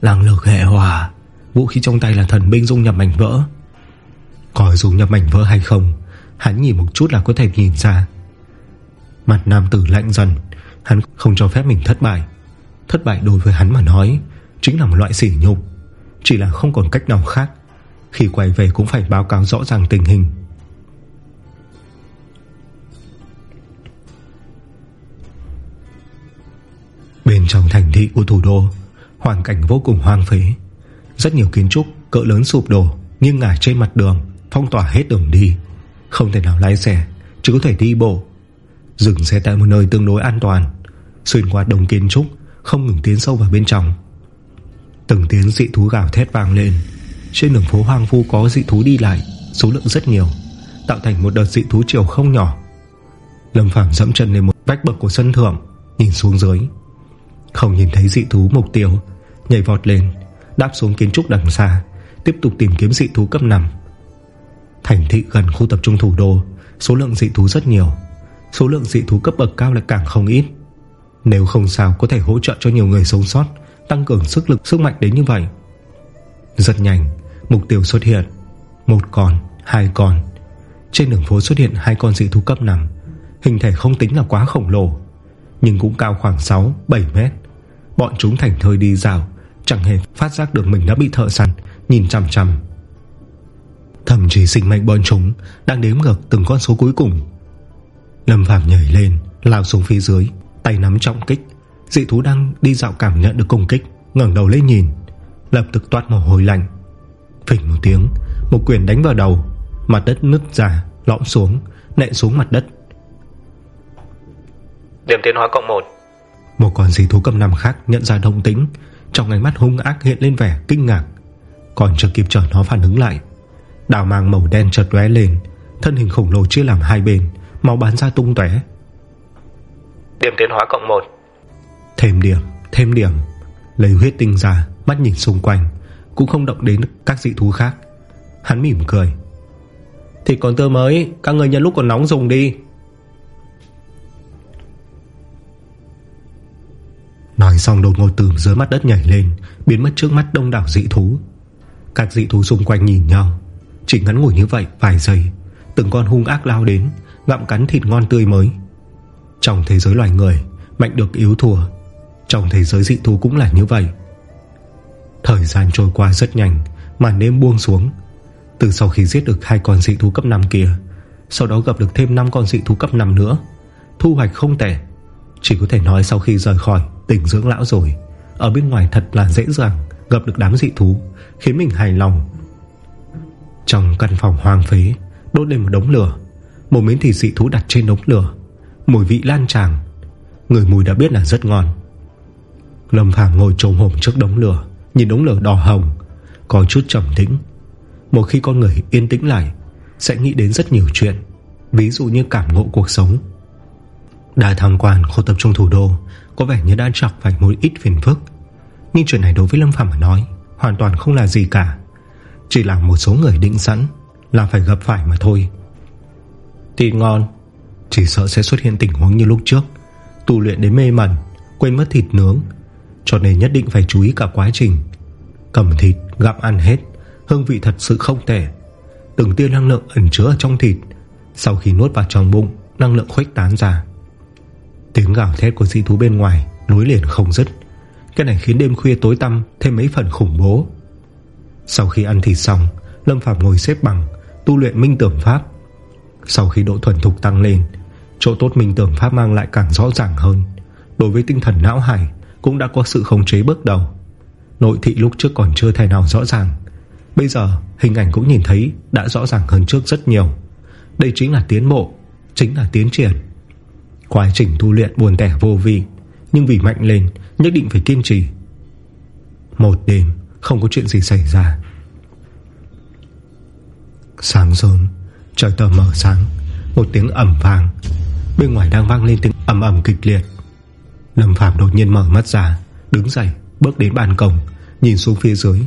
Lăng lực hệ hòa Vũ khí trong tay là thần binh dung nhập mảnh vỡ có dùng nhập mảnh vỡ hay không, Hắn nhìn một chút là có thể nhìn ra. Mặt nam tử lạnh dần, Hắn không cho phép mình thất bại. Thất bại đối với hắn mà nói, Chính là một loại sỉ nhục, Chỉ là không còn cách nào khác. Khi quay về cũng phải báo cáo rõ ràng tình hình. Bên trong thành thị của thủ đô, Hoàn cảnh vô cùng hoang phế Rất nhiều kiến trúc cỡ lớn sụp đổ Nhưng ngả trên mặt đường. Phong tỏa hết đường đi, Không thể nào lái xe, Chỉ có thể đi bộ. Dừng xe tại một nơi tương đối an toàn, Xuyên qua đồng kiến trúc, Không ngừng tiến sâu vào bên trong. Từng tiếng dị thú gào thét vang lên. Trên đường phố hoang vu có dị thú đi lại, Số lượng rất nhiều, Tạo thành một đợt dị thú chiều không nhỏ. Lâm Phàm dẫm chân lên một vách bậc của sân thượng, Nhìn xuống dưới. Không nhìn thấy dị thú mục tiêu, Nhảy vọt lên, Đáp xuống kiến trúc đằng xa, Tiếp tục tìm kiếm dị thú cấp 5 Thành thị gần khu tập trung thủ đô. Số lượng dị thú rất nhiều. Số lượng dị thú cấp bậc cao lại càng không ít. Nếu không sao có thể hỗ trợ cho nhiều người sống sót Tăng cường sức lực sức mạnh đến như vậy. Rất nhanh Mục tiêu xuất hiện. Một con, hai con. Trên đường phố xuất hiện hai con dị thú cấp 5 Hình thể không tính là quá khổng lồ Nhưng cũng cao khoảng 6-7 mét. Bọn chúng thành thơi đi dạo Chẳng hề phát giác được mình đã bị thợ săn Nhìn chằm chằm. Thậm chí sinh mệnh bọn chúng Đang đếm ngược từng con số cuối cùng. Lâm Phạm nhảy lên Lao xuống phía dưới Tay nắm trọng kích. Dị thú đang đi dạo cảm nhận được công kích ngẩng đầu lên nhìn Lập tức toát mồ hôi lạnh. Phỉnh một tiếng Một quyền đánh vào đầu Mặt đất nứt ra Lõm xuống Nện xuống mặt đất. Điểm tiến hóa cộng 1 Một con dị thú cấp 5 khác nhận ra động tĩnh Trong ánh mắt hung ác hiện lên vẻ kinh ngạc. Còn chưa kịp chờ nó phản ứng lại Đào mang màu đen chợt lóe lên. Thân hình khổng lồ chia làm hai bên Máu bắn ra tung tóe. Điểm tiến hóa cộng 1 Thêm điểm, thêm điểm. Lấy huyết tinh ra, mắt nhìn xung quanh Cũng không động đến các dị thú khác. Hắn mỉm cười. Thì còn tơ mới Các người nhân lúc còn nóng dùng đi. Nói xong đột ngột từ dưới mặt đất nhảy lên Biến mất trước mắt đông đảo dị thú. Các dị thú xung quanh nhìn nhau chỉ ngắn ngủi như vậy, vài giây, Từng con hung ác lao đến ngậm cắn thịt ngon tươi mới. Trong thế giới loài người, Mạnh được yếu thua. Trong thế giới dị thú cũng là như vậy. Thời gian trôi qua rất nhanh Màn đêm buông xuống. Từ sau khi giết được hai con dị thú cấp 5 kia, Sau đó gặp được thêm 5 con dị thú cấp 5 nữa, Thu hoạch không tệ. Chỉ có thể nói sau khi rời khỏi, tỉnh dưỡng lão rồi. Ở bên ngoài thật là dễ dàng Gặp được đám dị thú, Khiến mình hài lòng trong căn phòng hoang phế, Đốt lên một đống lửa. Một miếng thịt dị thú đặt trên đống lửa. Mùi vị lan tràn. Người mùi đã biết là rất ngon. Lâm Phàm ngồi trồm hổm trước đống lửa, Nhìn đống lửa đỏ hồng, Có chút trầm tĩnh. Một khi con người yên tĩnh lại, Sẽ nghĩ đến rất nhiều chuyện, Ví dụ như cảm ngộ cuộc sống. Đã tham quan, khu tập trung thủ đô, Có vẻ như đã chọc phải một ít phiền phức. Nhưng chuyện này đối với Lâm Phạm mà nói, Hoàn toàn không là gì cả. Chỉ là một số người định sẵn Là phải gặp phải mà thôi. Thịt ngon Chỉ sợ sẽ xuất hiện tình huống như lúc trước. Tu luyện đến mê mẩn Quên mất thịt nướng Cho nên nhất định phải chú ý cả quá trình. Cầm thịt, gặm ăn hết Hương vị thật sự không tệ. Từng tia năng lượng ẩn chứa ở trong thịt Sau khi nuốt vào trong bụng Năng lượng khuếch tán ra. Tiếng gào thét của dị thú bên ngoài Nối liền không dứt. Cái này khiến đêm khuya tối tăm thêm mấy phần khủng bố. Sau khi ăn thịt xong, Lâm Phạm ngồi xếp bằng, Tu luyện minh tưởng pháp. Sau khi độ thuần thục tăng lên, Chỗ tốt minh tưởng pháp mang lại càng rõ ràng hơn. Đối với tinh thần não hải, Cũng đã có sự khống chế bước đầu. Nội thị lúc trước còn chưa thể nào rõ ràng. Bây giờ, hình ảnh cũng nhìn thấy Đã rõ ràng hơn trước rất nhiều. Đây chính là tiến bộ, Chính là tiến triển. Quá trình tu luyện buồn tẻ vô vị Nhưng vì mạnh lên, nhất định phải kiên trì. Một đêm không có chuyện gì xảy ra. Sáng sớm, Trời tờ mở sáng, Một tiếng ẩm vàng Bên ngoài đang vang lên tiếng ẩm ẩm kịch liệt. Lâm Phạm đột nhiên mở mắt ra, Đứng dậy, bước đến bàn cổng Nhìn xuống phía dưới.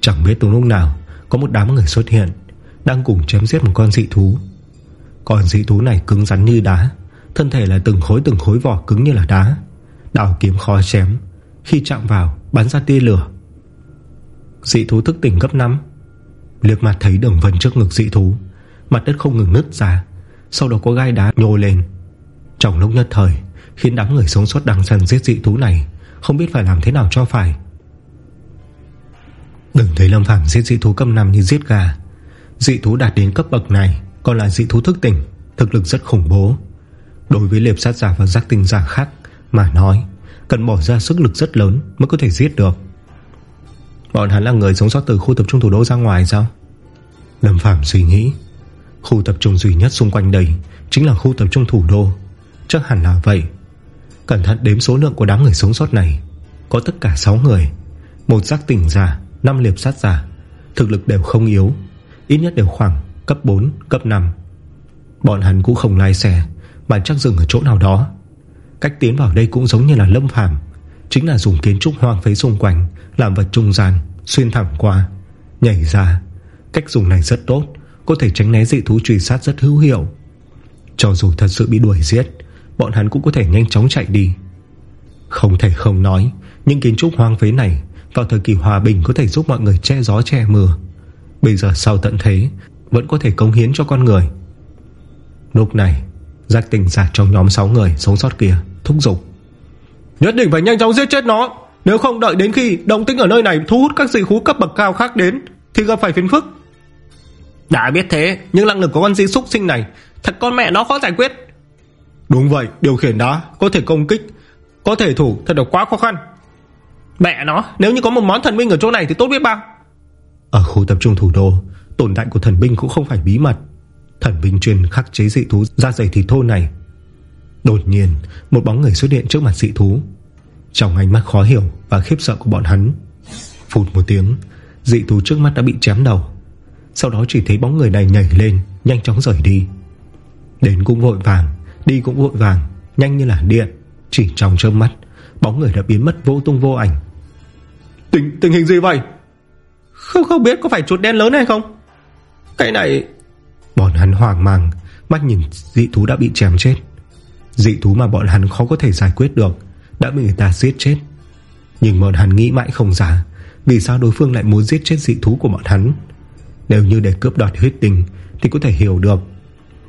Chẳng biết từ lúc nào, Có một đám người xuất hiện, Đang cùng chém giết một con dị thú. Con dị thú này cứng rắn như đá, Thân thể là từng khối từng khối vỏ cứng như là đá. Đào kiếm khó chém, Khi chạm vào, bắn ra tia lửa. Dị thú thức tỉnh gấp 5 Liệt mặt thấy đường vân trước ngực dị thú, Mặt đất không ngừng nứt ra, Sau đó có gai đá nhô lên. Trong lúc nhất thời, Khiến đám người sống sót đang săn giết dị thú này, Không biết phải làm thế nào cho phải. Đừng thấy Lâm Phàm giết dị thú cấp 5 như giết gà. Dị thú đạt đến cấp bậc này, Còn là dị thú thức tỉnh, Thực lực rất khủng bố. Đối với liệp sát giả và giác tinh giả khác Mà nói, Cần bỏ ra sức lực rất lớn mới có thể giết được. Bọn hắn là người sống sót từ khu tập trung thủ đô ra ngoài sao? Lâm Phạm suy nghĩ Khu tập trung duy nhất xung quanh đây Chính là khu tập trung thủ đô. Chắc hẳn là vậy. Cẩn thận đếm số lượng của đám người sống sót này Có tất cả 6 người. Một giác tỉnh giả, 5 liệp sát giả Thực lực đều không yếu Ít nhất đều khoảng cấp 4, cấp 5 Bọn hắn cũng không lái xe Mà chắc dừng ở chỗ nào đó. Cách tiến vào đây cũng giống như là lâm phàm. Chính là dùng kiến trúc hoang phế xung quanh, Làm vật trung gian, Xuyên thẳng qua, Nhảy ra. Cách dùng này rất tốt, Có thể tránh né dị thú truy sát rất hữu hiệu. Cho dù thật sự bị đuổi giết, Bọn hắn cũng có thể nhanh chóng chạy đi. Không thể không nói, Những kiến trúc hoang phế này Vào thời kỳ hòa bình có thể giúp mọi người che gió che mưa. Bây giờ sau tận thế, Vẫn có thể cống hiến cho con người. Lúc này, Giác tình giả trong nhóm 6 người sống sót kia, Thúc giục. Nhất định phải nhanh chóng giết chết nó. Nếu không đợi đến khi động tĩnh ở nơi này Thu hút các dị thú cấp bậc cao khác đến, Thì gặp phải phiền phức. Đã biết thế Nhưng năng lực của con dị súc sinh này, Thật con mẹ nó khó giải quyết. Đúng vậy, điều khiển đá Có thể công kích, Có thể thủ, thật là quá khó khăn. Mẹ nó, Nếu như có một món thần minh ở chỗ này thì tốt biết bao. Ở khu tập trung thủ đô, Tồn tại của thần binh cũng không phải bí mật. Thần binh chuyên khắc chế dị thú da dày thịt thô này Đột nhiên Một bóng người xuất hiện trước mặt dị thú. Trong ánh mắt khó hiểu và khiếp sợ của bọn hắn Phụt một tiếng Dị thú trước mắt đã bị chém đầu. Sau đó chỉ thấy bóng người này nhảy lên Nhanh chóng rời đi. Đến cũng vội vàng Đi cũng vội vàng Nhanh như là điện. Chỉ trong chớp mắt Bóng người đã biến mất vô tung vô ảnh. Tình, tình hình gì vậy? Không không biết có phải chuột đen lớn hay không? Cái này Bọn hắn hoang mang Mắt nhìn dị thú đã bị chém chết Dị thú mà bọn hắn khó có thể giải quyết được Đã bị người ta giết chết. Nhưng bọn hắn nghĩ mãi không ra Vì sao đối phương lại muốn giết chết dị thú của bọn hắn? Nếu như để cướp đoạt huyết tinh Thì có thể hiểu được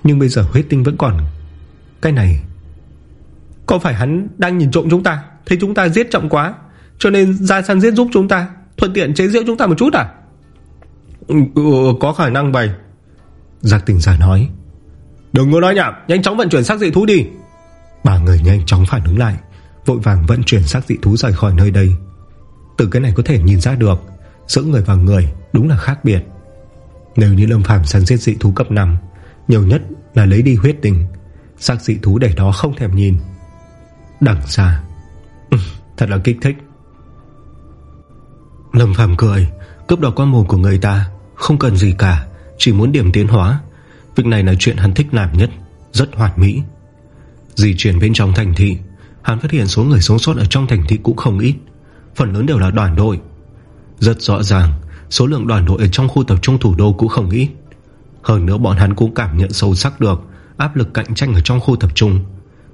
Nhưng bây giờ huyết tinh vẫn còn. Cái này Có phải hắn đang nhìn trộm chúng ta? Thấy chúng ta giết chậm quá Cho nên ra săn giết giúp chúng ta Thuận tiện chế giễu chúng ta một chút à? Ừ, ừ Có khả năng bày. Giặc tỉnh giả nói. Đừng có nói nhảm Nhanh chóng vận chuyển xác dị thú đi. Ba người nhanh chóng phản ứng lại, Vội vàng vận chuyển xác dị thú rời khỏi nơi đây. Từ cái này có thể nhìn ra được, Giữa người và người đúng là khác biệt. Nếu như Lâm Phàm săn giết dị thú cấp 5 Nhiều nhất là lấy đi huyết tình, Xác dị thú để đó không thèm nhìn. Đằng xa. Ừ, thật là kích thích. Lâm Phàm cười, Cướp đoạt qua mồm của người ta, Không cần gì cả, Chỉ muốn điểm tiến hóa. Việc này là chuyện hắn thích làm nhất, Rất hoạt mỹ. Di chuyển bên trong thành thị. Hắn phát hiện số người sống sót ở trong thành thị cũng không ít. Phần lớn đều là đoàn đội. Rất rõ ràng, Số lượng đoàn đội ở trong khu tập trung thủ đô cũng không ít. Hơn nữa bọn hắn cũng cảm nhận sâu sắc được Áp lực cạnh tranh ở trong khu tập trung.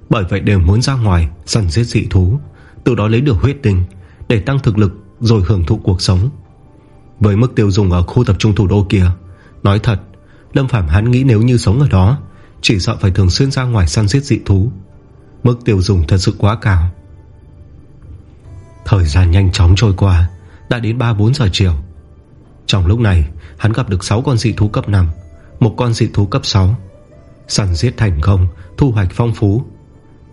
Bởi vậy đều muốn ra ngoài, Săn giết dị thú, Từ đó lấy được huyết tinh, Để tăng thực lực, rồi hưởng thụ cuộc sống. Với mức tiêu dùng ở khu tập trung thủ đô kia, Nói thật, Lâm Phạm hắn nghĩ nếu như sống ở đó chỉ sợ phải thường xuyên ra ngoài săn giết dị thú. Mức tiêu dùng thật sự quá cao. Thời gian nhanh chóng trôi qua Đã đến 3-4 giờ chiều. Trong lúc này Hắn gặp được 6 con dị thú cấp 5 Một con dị thú cấp 6 Săn giết thành công Thu hoạch phong phú.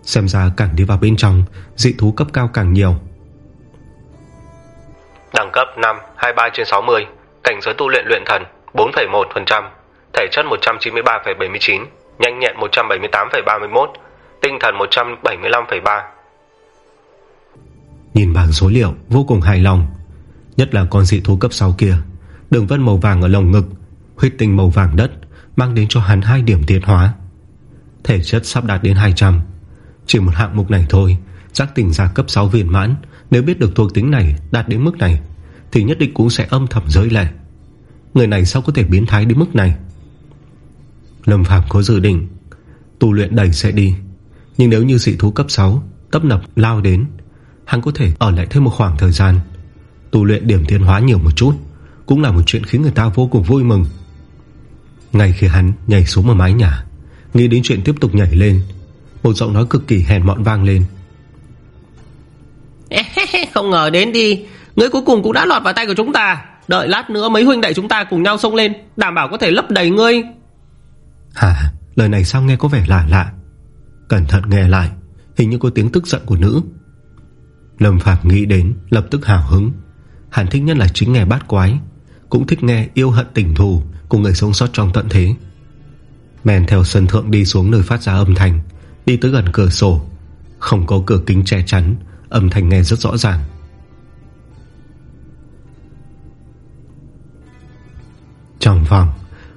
Xem ra càng đi vào bên trong Dị thú cấp cao càng nhiều. Đẳng cấp 5 23 trên 60 Cảnh giới tu luyện luyện thần 4,1% Thể chất 193,79 Nhanh nhẹn 178,31 Tinh thần 175,3 Nhìn bảng số liệu vô cùng hài lòng. Nhất là con dị thú cấp 6 kia Đường vân màu vàng ở lồng ngực Huyết tinh màu vàng đất Mang đến cho hắn hai điểm tiến hóa. Thể chất sắp đạt đến 200 Chỉ một hạng mục này thôi Giác tỉnh giả cấp 6 viên mãn Nếu biết được thuộc tính này đạt đến mức này Thì nhất định cũng sẽ âm thầm giới lệ. Người này sao có thể biến thái đến mức này? Lâm Phạm có dự định, Tu luyện đầy sẽ đi. Nhưng nếu như dị thú cấp 6 Tấp nập lao đến, Hắn có thể ở lại thêm một khoảng thời gian. Tu luyện điểm tiến hóa nhiều một chút, Cũng là một chuyện khiến người ta vô cùng vui mừng. Ngay khi hắn nhảy xuống một mái nhà, Nghĩ đến chuyện tiếp tục nhảy lên, Một giọng nói cực kỳ hèn mọn vang lên. Không ngờ đến đi, Ngươi cuối cùng cũng đã lọt vào tay của chúng ta. Đợi lát nữa mấy huynh đệ chúng ta cùng nhau xông lên, Đảm bảo có thể lấp đầy ngươi. Hả? Lời này sao nghe có vẻ lạ lạ? Cẩn thận nghe lại, Hình như có tiếng tức giận của nữ. Lâm Phạm nghĩ đến, lập tức hào hứng. Hẳn thích nhất là chính nghe bát quái, Cũng thích nghe yêu hận tình thù Của người sống sót trong tận thế. Men theo sân thượng đi xuống nơi phát ra âm thanh, Đi tới gần cửa sổ. Không có cửa kính che chắn, Âm thanh nghe rất rõ ràng. Trong phòng,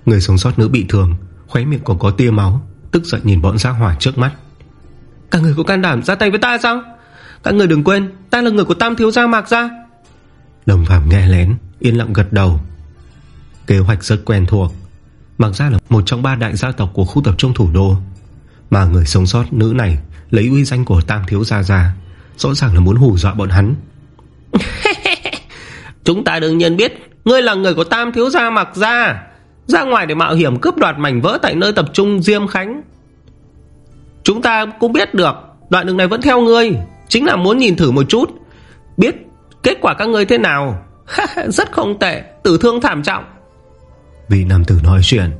Người sống sót nữ bị thương Khóe miệng còn có tia máu, Tức giận nhìn bọn gia hỏa trước mắt. Các người có can đảm ra tay với ta sao? Các người đừng quên, Ta là người của Tam Thiếu Gia Mạc Gia. Đồng Phạm nghe lén, Yên lặng gật đầu. Kế hoạch rất quen thuộc. Mạc ra là một trong ba đại gia tộc của khu tập trung thủ đô. Mà người sống sót nữ này Lấy uy danh của Tam Thiếu Gia ra, Rõ ràng là muốn hù dọa bọn hắn. Chúng ta đương nhiên biết, Ngươi là người của Tam Thiếu Gia mặc Gia. Ra ngoài để mạo hiểm cướp đoạt mảnh vỡ Tại nơi tập trung Diêm Khánh. Chúng ta cũng biết được, Đoạn đường này vẫn theo ngươi, Chính là muốn nhìn thử một chút, Biết kết quả các ngươi thế nào. Rất không tệ, Tử thương thảm trọng. Vị nam tử nói chuyện,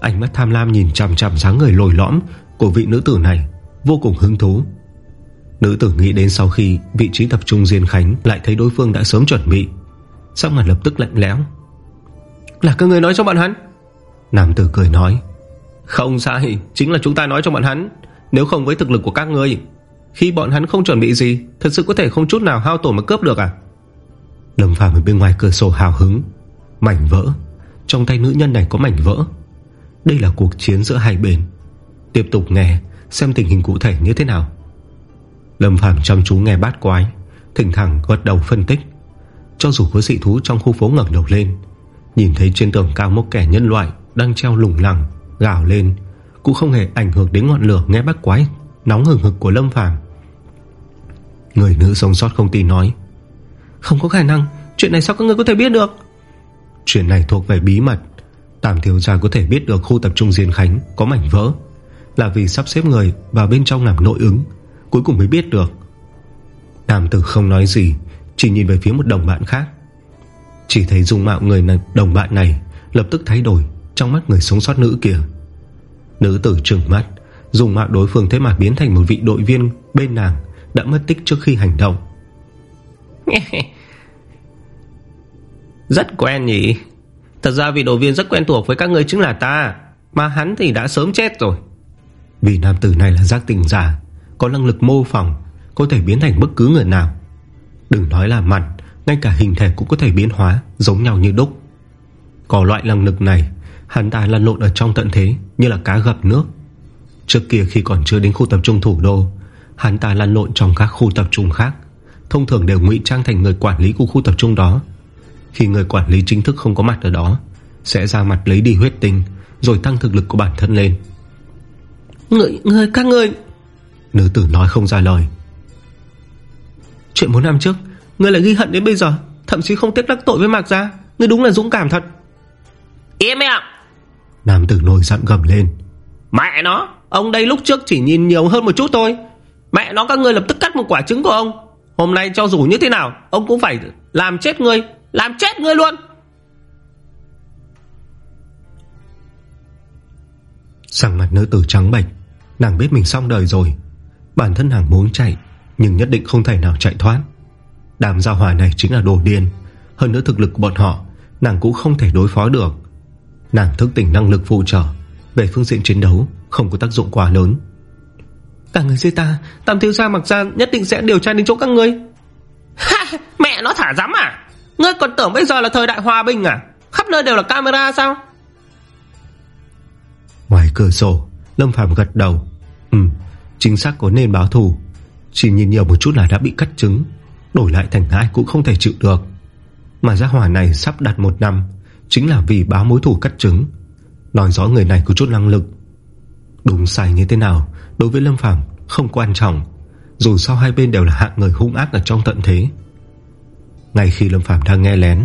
Ánh mắt tham lam nhìn chằm chằm dáng người lồi lõm Của vị nữ tử này, Vô cùng hứng thú. Nữ tử nghĩ đến sau khi vị trí tập trung Diên Khánh Lại thấy đối phương đã sớm chuẩn bị, Sắc mặt lập tức lạnh lẽo. Là các người nói cho bọn hắn? Nam tử cười nói Không sai Chính là chúng ta nói cho bọn hắn. Nếu không với thực lực của các ngươi Khi bọn hắn không chuẩn bị gì Thật sự có thể không chút nào hao tổn mà cướp được à? Lâm Phàm ở bên ngoài cửa sổ hào hứng Mảnh vỡ. Trong tay nữ nhân này có mảnh vỡ. Đây là cuộc chiến giữa hai bên. Tiếp tục nghe Xem tình hình cụ thể như thế nào. Lâm Phàm chăm chú nghe bát quái Thỉnh thẳng gật đầu phân tích. Cho dù có dị thú trong khu phố ngẩng đầu lên Nhìn thấy trên tường cao một kẻ nhân loại đang treo lủng lẳng Gào lên. Cũng không hề ảnh hưởng đến ngọn lửa nghe bắt quái Nóng hừng hực của Lâm Phàm. Người nữ sống sót không tin nói Không có khả năng Chuyện này sao các người có thể biết được? Chuyện này thuộc về bí mật. Tạm thiếu gia có thể biết được khu tập trung Diên Khánh Có mảnh vỡ Là vì sắp xếp người vào bên trong làm nội ứng Cuối cùng mới biết được. Nam tử không nói gì Chỉ nhìn về phía một đồng bạn khác. Chỉ thấy dung mạo người này, đồng bạn này Lập tức thay đổi. Trong mắt người sống sót nữ kia Nữ tử trừng mắt Dùng mạo đối phương thế mà biến thành một vị đội viên Bên nàng đã mất tích trước khi hành động. Rất quen nhỉ. Thật ra vị đội viên rất quen thuộc với các người chính là ta Mà hắn thì đã sớm chết rồi. Vì nam tử này là giác tình giả Có năng lực mô phỏng Có thể biến thành bất cứ người nào. Đừng nói là mặt Ngay cả hình thể cũng có thể biến hóa Giống nhau như đúc. Có loại năng lực này Hắn ta lăn lộn ở trong tận thế Như là cá gặp nước. Trước kia khi còn chưa đến khu tập trung thủ đô Hắn ta lăn lộn trong các khu tập trung khác Thông thường đều ngụy trang thành người quản lý của khu tập trung đó. Khi người quản lý chính thức không có mặt ở đó Sẽ ra mặt lấy đi huyết tinh Rồi tăng thực lực của bản thân lên. Người, người, các người! Nữ tử nói không ra lời. Chuyện 4 năm trước Người lại ghi hận đến bây giờ Thậm chí không tiếc đắc tội với Mạc Gia Người đúng là dũng cảm thật. Im miệng Nam tử nổi giận gầm lên. Mẹ nó Ông đây lúc trước chỉ nhìn nhiều hơn một chút thôi. Mẹ nó các người lập tức cắt một quả trứng của ông. Hôm nay cho dù như thế nào Ông cũng phải làm chết người Làm chết người luôn. Sang mặt nữ tử trắng bệch Nàng biết mình xong đời rồi. Bản thân nàng muốn chạy Nhưng nhất định không thể nào chạy thoát. Đàm gia hỏa này chính là đồ điên. Hơn nữa thực lực của bọn họ Nàng cũng không thể đối phó được Nàng thức tỉnh năng lực phụ trợ. Về phương diện chiến đấu Không có tác dụng quá lớn. Cả người dây ta Tam thiếu gia mặc ra nhất định sẽ điều tra đến chỗ các ngươi. Ha, Mẹ nó thả dám à? Ngươi còn tưởng bây giờ là thời đại hòa bình à? Khắp nơi đều là camera sao? Ngoài cửa sổ Lâm Phạm gật đầu. Ừ chính xác có nên báo thù. Chỉ nhìn nhiều một chút là đã bị cắt trứng. Đổi lại thành ai cũng không thể chịu được. Mà gia hỏa này sắp đặt một năm Chính là vì báo mối thủ cắt trứng. Nói rõ người này có chút năng lực. Đúng sai như thế nào Đối với Lâm Phàm không quan trọng Dù sao hai bên đều là hạng người hung ác Ở trong tận thế. Ngay khi Lâm Phàm đang nghe lén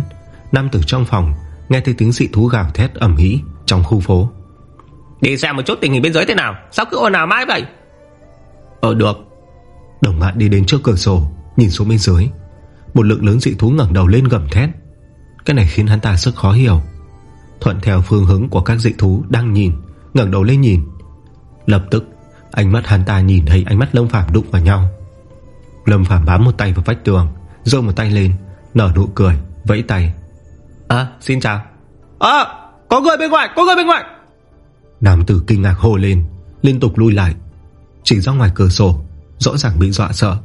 Nam tử trong phòng Nghe thấy tiếng dị thú gào thét ẩm ý Trong khu phố. Đi xem một chút tình hình bên dưới thế nào Sao cứ ồn ào mãi vậy? Ờ được. Đồng bạn đi đến trước cửa sổ Nhìn xuống bên dưới. Một lượng lớn dị thú ngẩng đầu lên gầm thét cái này khiến hắn ta rất khó hiểu. Thuận theo phương hướng của các dị thú đang nhìn, ngẩng đầu lên nhìn. Lập tức, Ánh mắt hắn ta nhìn thấy ánh mắt Lâm Phàm đụng vào nhau. Lâm Phàm bám một tay vào vách tường, Giơ một tay lên, Nở nụ cười, Vẫy tay. À xin chào. À có người bên ngoài, Có người bên ngoài. Nam tử kinh ngạc hồ lên, Liên tục lui lại. Chỉ ra ngoài cửa sổ, Rõ ràng bị dọa sợ.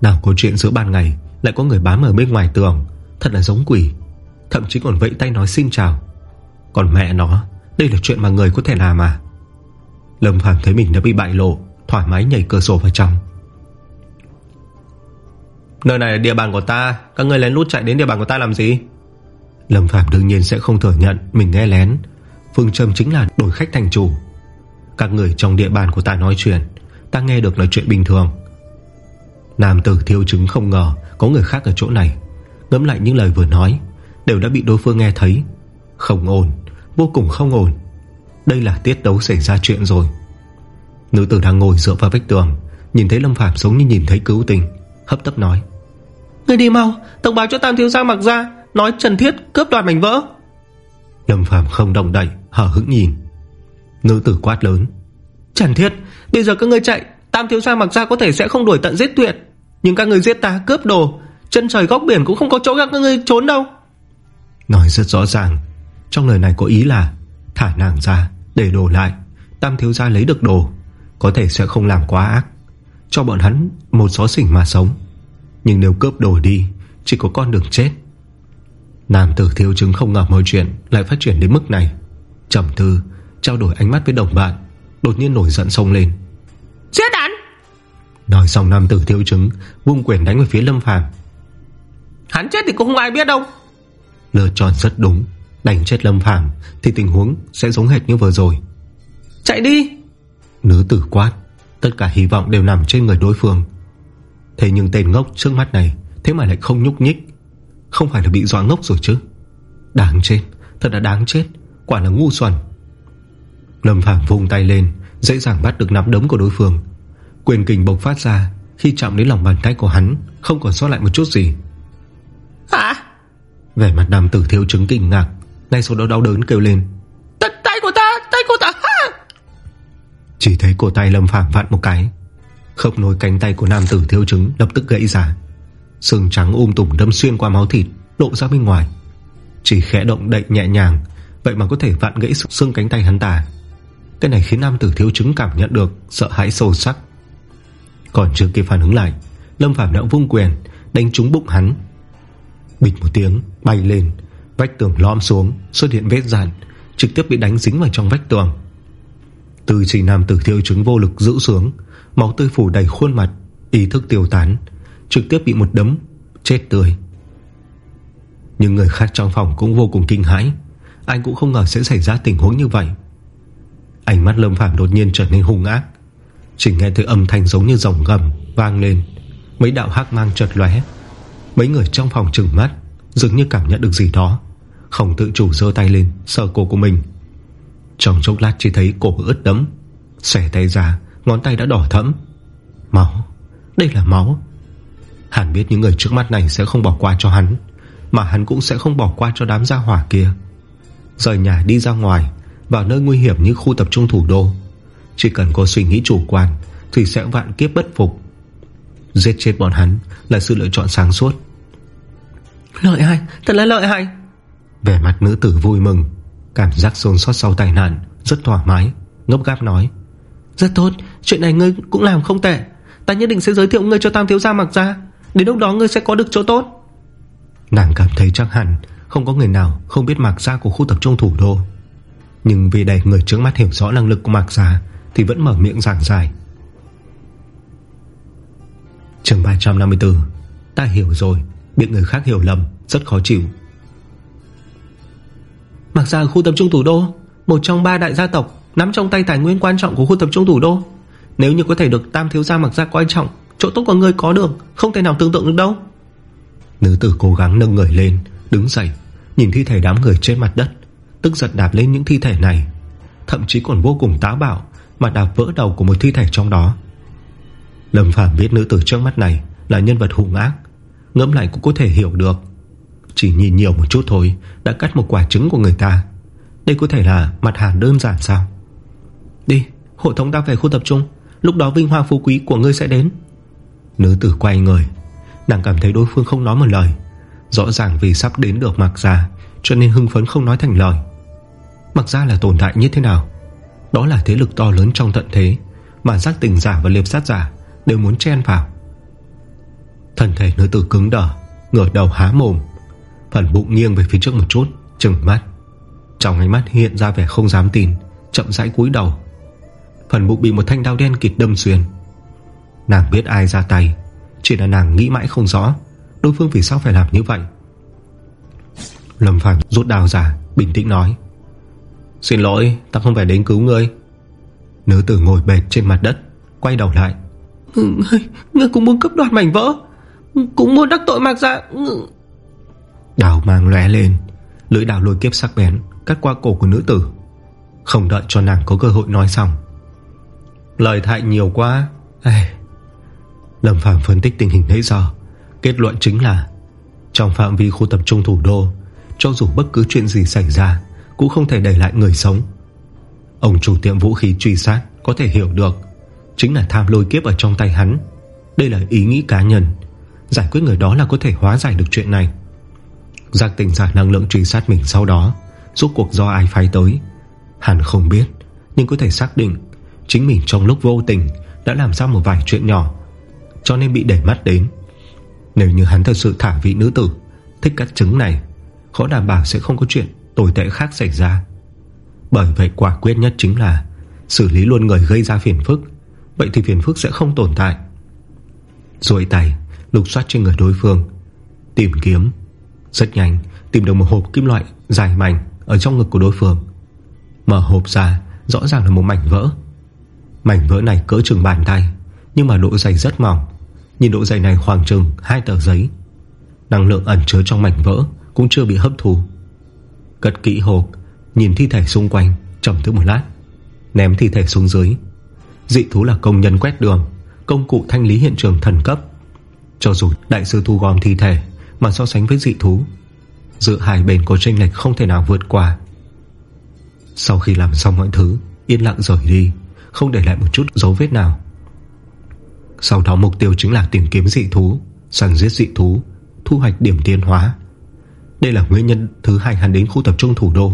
Nào có chuyện giữa ban ngày, Lại có người bám ở bên ngoài tường, Thật là giống quỷ. Thậm chí còn vẫy tay nói xin chào. Còn mẹ nó, Đây là chuyện mà người có thể làm à? Lâm Phàm thấy mình đã bị bại lộ, Thoải mái nhảy cửa sổ vào trong. Nơi này là địa bàn của ta, Các người lén lút chạy đến địa bàn của ta làm gì? Lâm Phạm đương nhiên sẽ không thừa nhận Mình nghe lén. Phương châm chính là đổi khách thành chủ. Các người trong địa bàn của ta nói chuyện, Ta nghe được nói chuyện bình thường. Nam tử thiếu chứng không ngờ Có người khác ở chỗ này. Ngẫm lại những lời vừa nói Đều đã bị đối phương nghe thấy. Không ổn, vô cùng không ổn. Đây là tiết đấu xảy ra chuyện rồi. Nữ tử đang ngồi dựa vào vách tường Nhìn thấy Lâm Phạm giống như nhìn thấy cứu tình Hấp tấp nói Người đi mau, thông báo cho Tam Thiếu Gia mặc ra Nói Trần Thiết cướp đoạt mảnh vỡ. Lâm Phạm không động đậy Hở hững nhìn. Nữ tử quát lớn Trần Thiết, bây giờ các ngươi chạy Tam Thiếu Gia mặc ra có thể sẽ không đuổi tận giết tuyệt. Nhưng các người giết ta cướp đồ Chân trời góc biển cũng không có chỗ các ngươi trốn đâu Nói rất rõ ràng. Trong lời này có ý là Thả nàng ra để đồ lại. Tam thiếu gia lấy được đồ Có thể sẽ không làm quá ác. Cho bọn hắn một xó xỉnh mà sống. Nhưng nếu cướp đồ đi Chỉ có con đường chết. Nam tử thiếu chứng không ngờ mọi chuyện Lại phát triển đến mức này. Trầm tư trao đổi ánh mắt với đồng bạn Đột nhiên nổi giận sông lên. Giết hắn! Nói xong nam tử thiếu chứng Vung quyền đánh về phía Lâm Phàm. Hắn chết thì cũng không ai biết đâu Lựa chọn rất đúng Đánh chết Lâm Phàm Thì tình huống sẽ giống hệt như vừa rồi. Chạy đi! Nữ tử quát Tất cả hy vọng đều nằm trên người đối phương. Thế nhưng tên ngốc trước mắt này Thế mà lại không nhúc nhích. Không phải là bị dọa ngốc rồi chứ? Đáng chết, thật là đáng chết Quả là ngu xuẩn. Lâm Phàm vung tay lên Dễ dàng bắt được nắm đấm của đối phương. Quyền kình bộc phát ra Khi chạm đến lòng bàn tay của hắn Không còn sót lại một chút gì. Hả Vẻ mặt nam tử thiếu chứng kinh ngạc Ngay sau đó đau đớn kêu lên. T Tay của ta, tay của ta. Ha! Chỉ thấy cổ tay Lâm Phàm vặn một cái. Khớp nối cánh tay của nam tử thiếu chứng Lập tức gãy ra. Sương trắng um tùm đâm xuyên qua máu thịt Lộ ra bên ngoài. Chỉ khẽ động đậy nhẹ nhàng Vậy mà có thể vặn gãy xương cánh tay hắn ta. Cái này khiến nam tử thiếu chứng cảm nhận được Sợ hãi sâu sắc. Còn chưa kịp phản ứng lại Lâm Phạm đã vung quyền Đánh trúng bụng hắn Bịch một tiếng, bay lên. Vách tường lõm xuống, xuất hiện vết dạn, Trực tiếp bị đánh dính vào trong vách tường. Từ chỉ nam tử thiêu chứng vô lực giữ xuống, Máu tươi phủ đầy khuôn mặt, Ý thức tiêu tán, Trực tiếp bị một đấm, Chết tươi. Nhưng người khác trong phòng cũng vô cùng kinh hãi Anh cũng không ngờ sẽ xảy ra tình huống như vậy. Ánh mắt Lâm Phạm đột nhiên trở nên hung ác, Chỉ nghe thấy âm thanh giống như dòng gầm Vang lên, Mấy đạo hắc mang chợt lóe. Mấy người trong phòng trừng mắt, Dường như cảm nhận được gì đó. Không tự chủ dơ tay lên Sờ cổ của mình. Trong chốc lát chỉ thấy cổ ướt đấm Xẻ tay ra, Ngón tay đã đỏ thẫm. Máu, Đây là máu. Hắn biết những người trước mắt này sẽ không bỏ qua cho hắn, Mà hắn cũng sẽ không bỏ qua cho đám gia hỏa kia. Rời nhà đi ra ngoài, Vào nơi nguy hiểm như khu tập trung thủ đô. Chỉ cần có suy nghĩ chủ quan, Thì sẽ vạn kiếp bất phục. Giết chết bọn hắn Là sự lựa chọn sáng suốt. Lợi hại, thật là lợi hại. Vẻ mặt nữ tử vui mừng Cảm giác xôn xót sau tai nạn Rất thoải mái, ngốc gáp nói. Rất tốt, chuyện này ngươi cũng làm không tệ. Ta nhất định sẽ giới thiệu ngươi cho Tam Thiếu Gia mặc ra. Đến lúc đó ngươi sẽ có được chỗ tốt. Nàng cảm thấy chắc hẳn Không có người nào không biết Mạc Gia của khu tập trung thủ đô. Nhưng vì đầy người trước mắt hiểu rõ năng lực của Mạc Gia Thì vẫn mở miệng giảng dài Trường 354 Ta hiểu rồi Bị người khác hiểu lầm, Rất khó chịu. Mặc ra ở khu tập trung thủ đô, Một trong ba đại gia tộc, Nắm trong tay tài nguyên quan trọng của khu tập trung thủ đô. Nếu như có thể được Tam Thiếu Gia mặc ra coi trọng, Chỗ tốt của người có được, Không thể nào tưởng tượng được đâu. Nữ tử cố gắng nâng người lên, Đứng dậy, Nhìn thi thể đám người trên mặt đất, Tức giật đạp lên những thi thể này. Thậm chí còn vô cùng táo bạo, Mà đạp vỡ đầu của một thi thể trong đó. Lâm Phàm biết nữ tử trước mắt này Là nhân vật hùng ác Ngẫm lại cũng có thể hiểu được. Chỉ nhìn nhiều một chút thôi, Đã cắt một quả trứng của người ta. Đây có thể là mặt hàng đơn giản sao? Đi, Hộ thống ta về khu tập trung. Lúc đó vinh hoa phú quý của ngươi sẽ đến. Nữ tử quay người. Nàng cảm thấy đối phương không nói một lời. Rõ ràng vì sắp đến được mặc ra Cho nên hưng phấn không nói thành lời. Mặc ra là tồn tại như thế nào? Đó là thế lực to lớn trong tận thế, Mà giác tình giả và liệp sát giả Đều muốn chen vào. Thân thể nữ tử cứng đờ Ngửa đầu há mồm Phần bụng nghiêng về phía trước một chút Trừng mắt. Trong ánh mắt hiện ra vẻ không dám tin Chậm rãi cúi đầu. Phần bụng bị một thanh đao đen kịt đâm xuyên. Nàng biết ai ra tay Chỉ là nàng nghĩ mãi không rõ Đối phương vì sao phải làm như vậy. Lâm Phàm rút đào giả, Bình tĩnh nói Xin lỗi ta không phải đến cứu ngươi. Nữ tử ngồi bệt trên mặt đất Quay đầu lại Ngươi, ngươi cũng muốn cấp đoạt mảnh vỡ. Cũng muốn đắc tội mạc dạ. Đào mang lóe lên. Lưỡi đào lôi kiếp sắc bén, Cắt qua cổ của nữ tử. Không đợi cho nàng có cơ hội nói xong. Lời thại nhiều quá. Ê. Lâm Phạm phân tích tình hình nãy giờ. Kết luận chính là, Trong phạm vi khu tập trung thủ đô, Cho dù bất cứ chuyện gì xảy ra, Cũng không thể đẩy lại người sống. Ông chủ tiệm vũ khí truy sát Có thể hiểu được, Chính là tham lôi kiếp ở trong tay hắn. Đây là ý nghĩ cá nhân. Giải quyết người đó là có thể hóa giải được chuyện này. Giác tỉnh giả năng lượng truy sát mình sau đó, Rốt cuộc do ai phái tới? Hắn không biết, Nhưng có thể xác định Chính mình trong lúc vô tình Đã làm ra một vài chuyện nhỏ, Cho nên bị để mắt đến. Nếu như hắn thật sự thả vị nữ tử, Thích cắt trứng này, Khó đảm bảo sẽ không có chuyện tồi tệ khác xảy ra. Bởi vậy quả quyết nhất chính là Xử lý luôn người gây ra phiền phức, Vậy thì phiền phức sẽ không tồn tại. Rồi tay Lục soát trên người đối phương, Tìm kiếm, Rất nhanh, tìm được một hộp kim loại dài mảnh Ở trong ngực của đối phương. Mở hộp ra, rõ ràng là một mảnh vỡ. Mảnh vỡ này cỡ chừng bàn tay, Nhưng mà độ dày rất mỏng. Nhìn độ dày này khoảng chừng hai tờ giấy. Năng lượng ẩn chứa trong mảnh vỡ Cũng chưa bị hấp thu Cất kỹ hộp, Nhìn thi thể xung quanh, Trầm tư một lát, Ném thi thể xuống dưới. Dị thú là công nhân quét đường, Công cụ thanh lý hiện trường thần cấp. Cho dù đại sư thu gom thi thể, Mà so sánh với dị thú, Giữa hai bên có tranh lệch không thể nào vượt qua. Sau khi làm xong mọi thứ, Yên lặng rời đi, Không để lại một chút dấu vết nào. Sau đó mục tiêu chính là tìm kiếm dị thú, Săn giết dị thú, Thu hoạch điểm tiến hóa. Đây là nguyên nhân thứ hai hắn đến khu tập trung thủ đô.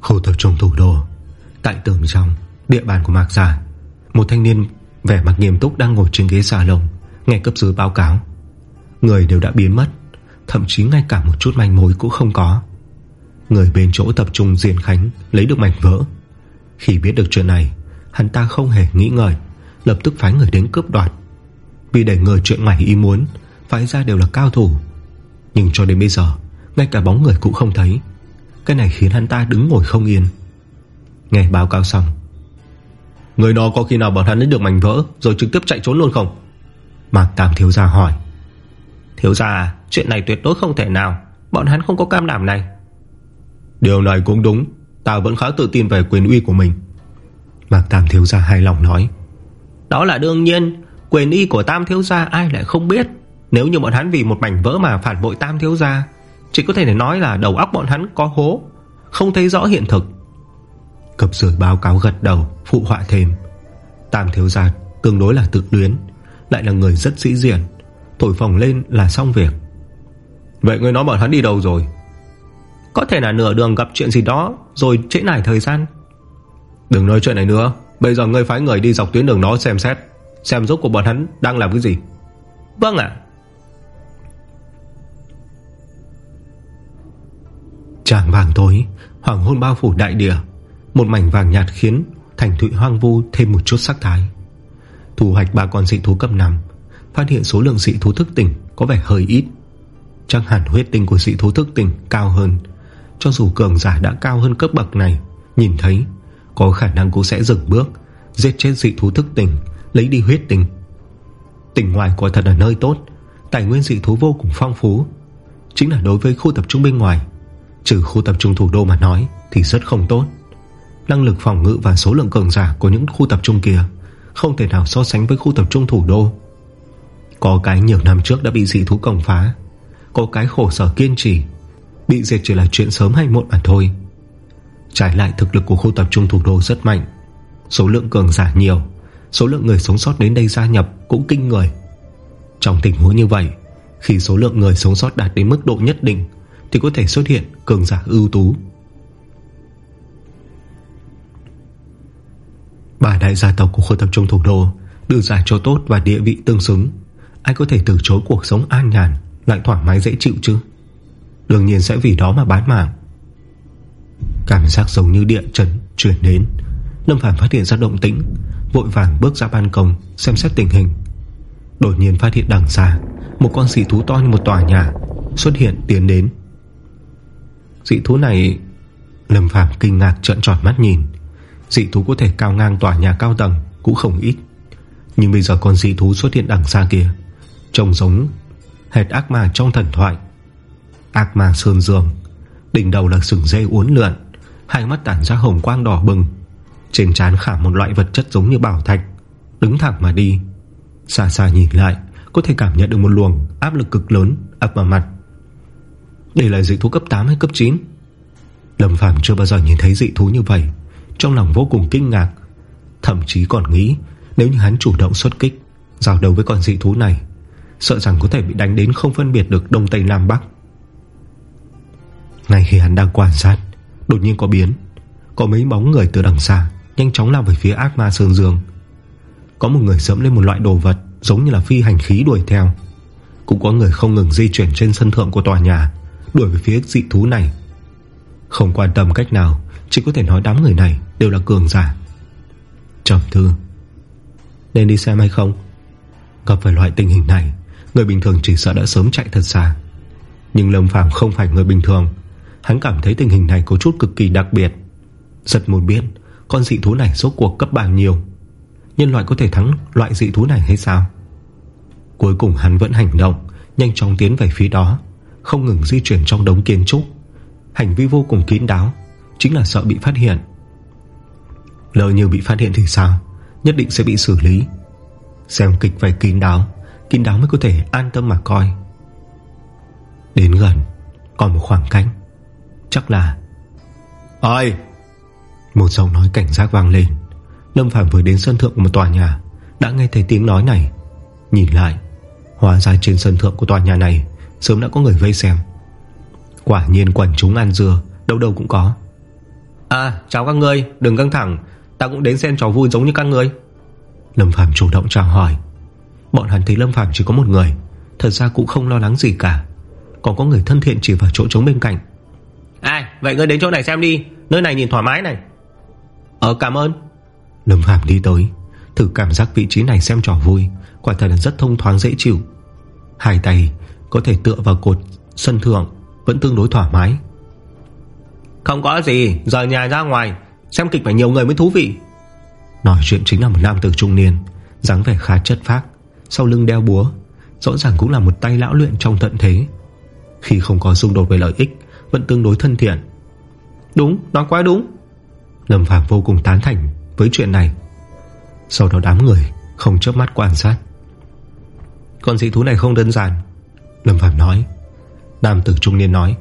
Khu tập trung thủ đô, Tại tường trong Địa bàn của Mạc Giả Một thanh niên vẻ mặt nghiêm túc đang ngồi trên ghế xà lồng Nghe cấp dưới báo cáo. Người đều đã biến mất, Thậm chí ngay cả một chút manh mối cũng không có. Người bên chỗ tập trung diền Khánh Lấy được mảnh vỡ. Khi biết được chuyện này, Hắn ta không hề nghĩ ngợi, Lập tức phái người đến cướp đoạt. Vì để ngờ chuyện ngoài ý muốn, Phái ra đều là cao thủ. Nhưng cho đến bây giờ, Ngay cả bóng người cũng không thấy. Cái này khiến hắn ta đứng ngồi không yên. Nghe báo cáo xong Người đó có khi nào bọn hắn lấy được mảnh vỡ Rồi trực tiếp chạy trốn luôn không? Mạc Tam thiếu gia hỏi. Thiếu gia chuyện này tuyệt đối không thể nào. Bọn hắn không có cam đảm này. Điều này cũng đúng. Ta vẫn khá tự tin về quyền uy của mình. Mạc Tam thiếu gia hài lòng nói. Đó là đương nhiên. Quyền uy của Tam thiếu gia ai lại không biết. Nếu như bọn hắn vì một mảnh vỡ mà phản bội Tam thiếu gia Chỉ có thể để nói là đầu óc bọn hắn có hố. Không thấy rõ hiện thực Cập dưới báo cáo gật đầu Phụ họa thêm. Tam thiếu gia tương đối là tự luyến Lại là người rất sĩ diện. Thổi phồng lên là xong việc. Vậy ngươi nói bọn hắn đi đâu rồi? Có thể là nửa đường gặp chuyện gì đó Rồi trễ nải thời gian. Đừng nói chuyện này nữa. Bây giờ ngươi phái người đi dọc tuyến đường đó xem xét Xem rốt của bọn hắn đang làm cái gì. Vâng ạ. Tràng vàng tối Hoàng hôn bao phủ đại địa một mảnh vàng nhạt khiến Thành thụy hoang vu thêm một chút sắc thái. Thu hoạch ba con dị thú cấp 5 Phát hiện số lượng dị thú thức tỉnh Có vẻ hơi ít. Chắc hẳn huyết tinh của dị thú thức tỉnh cao hơn. Cho dù cường giả đã cao hơn cấp bậc này, Nhìn thấy, Có khả năng cũng sẽ dừng bước, Giết chết dị thú thức tỉnh, Lấy đi huyết tinh. Tỉnh ngoài quả thật là nơi tốt, Tài nguyên dị thú vô cùng phong phú. Chính là đối với khu tập trung bên ngoài, Trừ khu tập trung thủ đô mà nói Thì rất không tốt. Năng lực phòng ngự và số lượng cường giả của những khu tập trung kia Không thể nào so sánh với khu tập trung thủ đô. Có cái nhiều năm trước đã bị dị thú công phá, Có cái khổ sở kiên trì, Bị diệt chỉ là chuyện sớm hay muộn mà thôi. Trái lại, thực lực của khu tập trung thủ đô rất mạnh. Số lượng cường giả nhiều, Số lượng người sống sót đến đây gia nhập Cũng kinh người. Trong tình huống như vậy, Khi số lượng người sống sót đạt đến mức độ nhất định, Thì có thể xuất hiện cường giả ưu tú. Bà đại gia tộc của khu tập trung thủ đô, Đưa giải cho tốt và địa vị tương xứng. Ai có thể từ chối cuộc sống an nhàn, Lại thoải mái dễ chịu chứ? Đương nhiên sẽ vì đó mà bán mạng. Cảm giác giống như địa chấn Chuyển đến. Lâm Phàm phát hiện ra động tĩnh, Vội vàng bước ra ban công, Xem xét tình hình. Đột nhiên phát hiện đằng xa, Một con dị thú to như một tòa nhà, Xuất hiện tiến đến. Dị thú này, Lâm Phàm kinh ngạc trợn tròn mắt nhìn. Dị thú có thể cao ngang tòa nhà cao tầng Cũng không ít. Nhưng bây giờ con dị thú xuất hiện đằng xa kia, Trông giống hệt ác ma trong thần thoại. Ác ma sơn dương Đỉnh đầu là sừng dây uốn lượn, Hai mắt tản ra hồng quang đỏ bừng. Trên trán khả một loại vật chất giống như bảo thạch, Đứng thẳng mà đi. Xa xa nhìn lại, Có thể cảm nhận được một luồng áp lực cực lớn ập vào mặt. Đây là dị thú cấp 8 hay cấp 9 Lâm Phàm chưa bao giờ nhìn thấy dị thú như vậy. Trong lòng vô cùng kinh ngạc, Thậm chí còn nghĩ Nếu như hắn chủ động xuất kích, Giao đầu với con dị thú này, Sợ rằng có thể bị đánh đến không phân biệt được Đông Tây Nam Bắc. Ngay khi hắn đang quan sát, Đột nhiên có biến, Có mấy bóng người từ đằng xa Nhanh chóng lao về phía ác ma Sơn Dương. Có một người dẫm lên một loại đồ vật Giống như là phi hành khí đuổi theo. Cũng có người không ngừng di chuyển trên sân thượng của tòa nhà, Đuổi về phía dị thú này. Không quan tâm cách nào chỉ có thể nói đám người này đều là cường giả. Trầm thư, Nên đi xem hay không? Gặp phải loại tình hình này, Người bình thường chỉ sợ đã sớm chạy thật xa. Nhưng Lâm Phàm không phải người bình thường. Hắn cảm thấy tình hình này có chút cực kỳ đặc biệt. Giật một biết, Con dị thú này số cuộc cấp bao nhiêu? Nhân loại có thể thắng loại dị thú này hay sao? Cuối cùng hắn vẫn hành động, Nhanh chóng tiến về phía đó, Không ngừng di chuyển trong đống kiến trúc. Hành vi vô cùng kín đáo. Chính là sợ bị phát hiện. Lỡ như bị phát hiện thì sao? Nhất định sẽ bị xử lý. Xem kịch phải kín đáo Kín đáo mới có thể an tâm mà coi. Đến gần, Còn một khoảng cách. Chắc là Ôi Một giọng nói cảnh giác vang lên. Lâm Phạm vừa đến sân thượng của một tòa nhà, Đã nghe thấy tiếng nói này. Nhìn lại, Hóa ra trên sân thượng của tòa nhà này Sớm đã có người vây xem. Quả nhiên quần chúng ăn dừa Đâu đâu cũng có. À chào các ngươi, đừng căng thẳng. Ta cũng đến xem trò vui giống như các ngươi. Lâm Phàm chủ động chào hỏi. Bọn hắn thấy Lâm Phàm chỉ có một người, Thật ra cũng không lo lắng gì cả. Còn có người thân thiện chỉ vào chỗ trống bên cạnh. Ai, vậy ngươi đến chỗ này xem đi, Nơi này nhìn thoải mái này. Ờ cảm ơn. Lâm Phàm đi tới, Thử cảm giác vị trí này xem trò vui, Quả thật là rất thông thoáng dễ chịu. Hai tay có thể tựa vào cột Sân thượng, vẫn tương đối thoải mái. Không có gì rời nhà ra ngoài Xem kịch phải nhiều người mới thú vị. Nói chuyện chính là một nam tử trung niên dáng vẻ khá chất phác Sau lưng đeo búa Rõ ràng cũng là một tay lão luyện trong tận thế. Khi không có xung đột về lợi ích Vẫn tương đối thân thiện. Đúng, nói quá đúng. Lâm Phạm vô cùng tán thành với chuyện này. Sau đó đám người Không chớp mắt quan sát. Con dị thú này không đơn giản Lâm Phạm nói. Nam tử trung niên nói.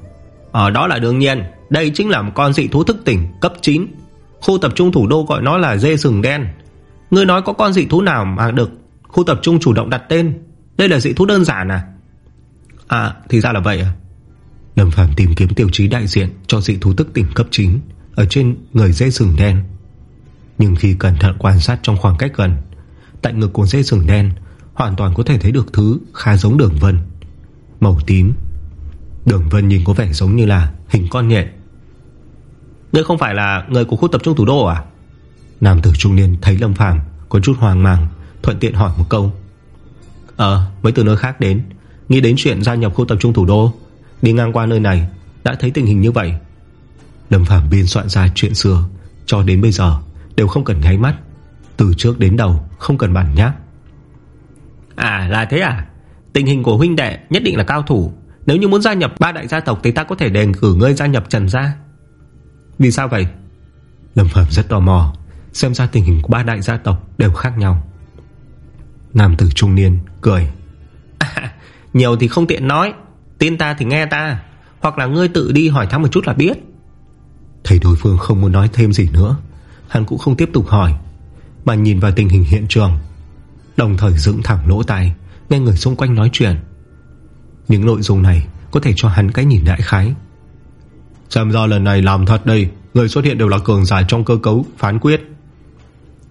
Ở đó là đương nhiên. Đây chính là một con dị thú thức tỉnh, cấp 9 Khu tập trung thủ đô gọi nó là dê sừng đen. Ngươi nói có con dị thú nào mà được Khu tập trung chủ động đặt tên? Đây là dị thú đơn giản à? À thì ra là vậy à Lâm Phàm tìm kiếm tiêu chí đại diện Cho dị thú thức tỉnh cấp 9 Ở trên người dê sừng đen. Nhưng khi cẩn thận quan sát trong khoảng cách gần, Tại ngực của dê sừng đen Hoàn toàn có thể thấy được thứ khá giống đường vân. Màu tím Đường vân nhìn có vẻ giống như là Hình con nhện. Ngươi không phải là người của khu tập trung thủ đô à? Nam tử trung niên thấy Lâm Phàm Có chút hoang mang Thuận tiện hỏi một câu. Ờ mới từ nơi khác đến. Nghĩ đến chuyện gia nhập khu tập trung thủ đô Đi ngang qua nơi này Đã thấy tình hình như vậy. Lâm Phàm biên soạn ra chuyện xưa Cho đến bây giờ đều không cần nháy mắt. Từ trước đến đầu không cần bản nháp. À là thế à? Tình hình của huynh đệ nhất định là cao thủ nếu như muốn gia nhập ba đại gia tộc Thì ta có thể đề cử ngươi gia nhập Trần Gia. Vì sao vậy? Lâm Phạm rất tò mò Xem ra tình hình của ba đại gia tộc đều khác nhau. Nam tử trung niên cười. À, Nhiều thì không tiện nói Tin ta thì nghe ta Hoặc là ngươi tự đi hỏi thăm một chút là biết. Thầy đối phương không muốn nói thêm gì nữa Hắn cũng không tiếp tục hỏi Mà nhìn vào tình hình hiện trường. Đồng thời dựng thẳng lỗ tai Nghe người xung quanh nói chuyện. Những nội dung này có thể cho hắn cái nhìn đại khái. Xem ra lần này làm thật đây Người xuất hiện đều là cường giải trong cơ cấu phán quyết.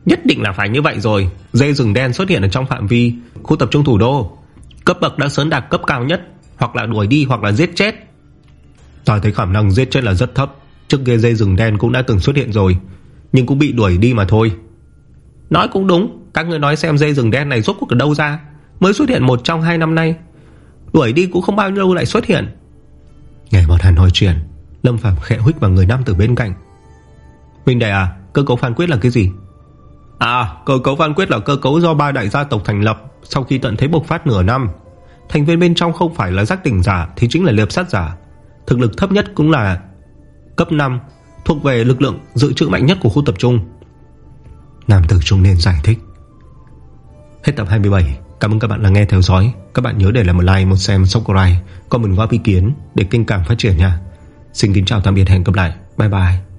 Nhất định là phải như vậy rồi. Dây rừng đen xuất hiện ở trong phạm vi Khu tập trung thủ đô. Cấp bậc đã sớm đạt cấp cao nhất Hoặc là đuổi đi hoặc là giết chết. Ta thấy khả năng giết chết là rất thấp Trước kia dây rừng đen cũng đã từng xuất hiện rồi Nhưng cũng bị đuổi đi mà thôi. Nói cũng đúng Các người nói xem dây rừng đen này rốt cuộc ở đâu ra. Mới xuất hiện một trong hai năm nay Đuổi đi cũng không bao nhiêu lâu lại xuất hiện. Nghe bọn hắn nói chuyện, Lâm Phạm khẽ huyết vào người nam từ bên cạnh. Huynh đệ à Cơ cấu phán quyết là cái gì? À cơ cấu phán quyết là cơ cấu do ba đại gia tộc thành lập Sau khi tận thế bộc phát nửa năm. Thành viên bên trong không phải là giác tỉnh giả Thì chính là liệp sát giả. Thực lực thấp nhất cũng là cấp 5 Thuộc về lực lượng dự trữ mạnh nhất của khu tập trung. Nam tử trung nên giải thích. Hết tập 27 Cảm ơn các bạn đã nghe theo dõi. Các bạn nhớ để lại một like, một xem, subscribe Comment góp ý kiến để kênh càng phát triển nha. Xin kính chào tạm biệt hẹn gặp lại. Bye bye.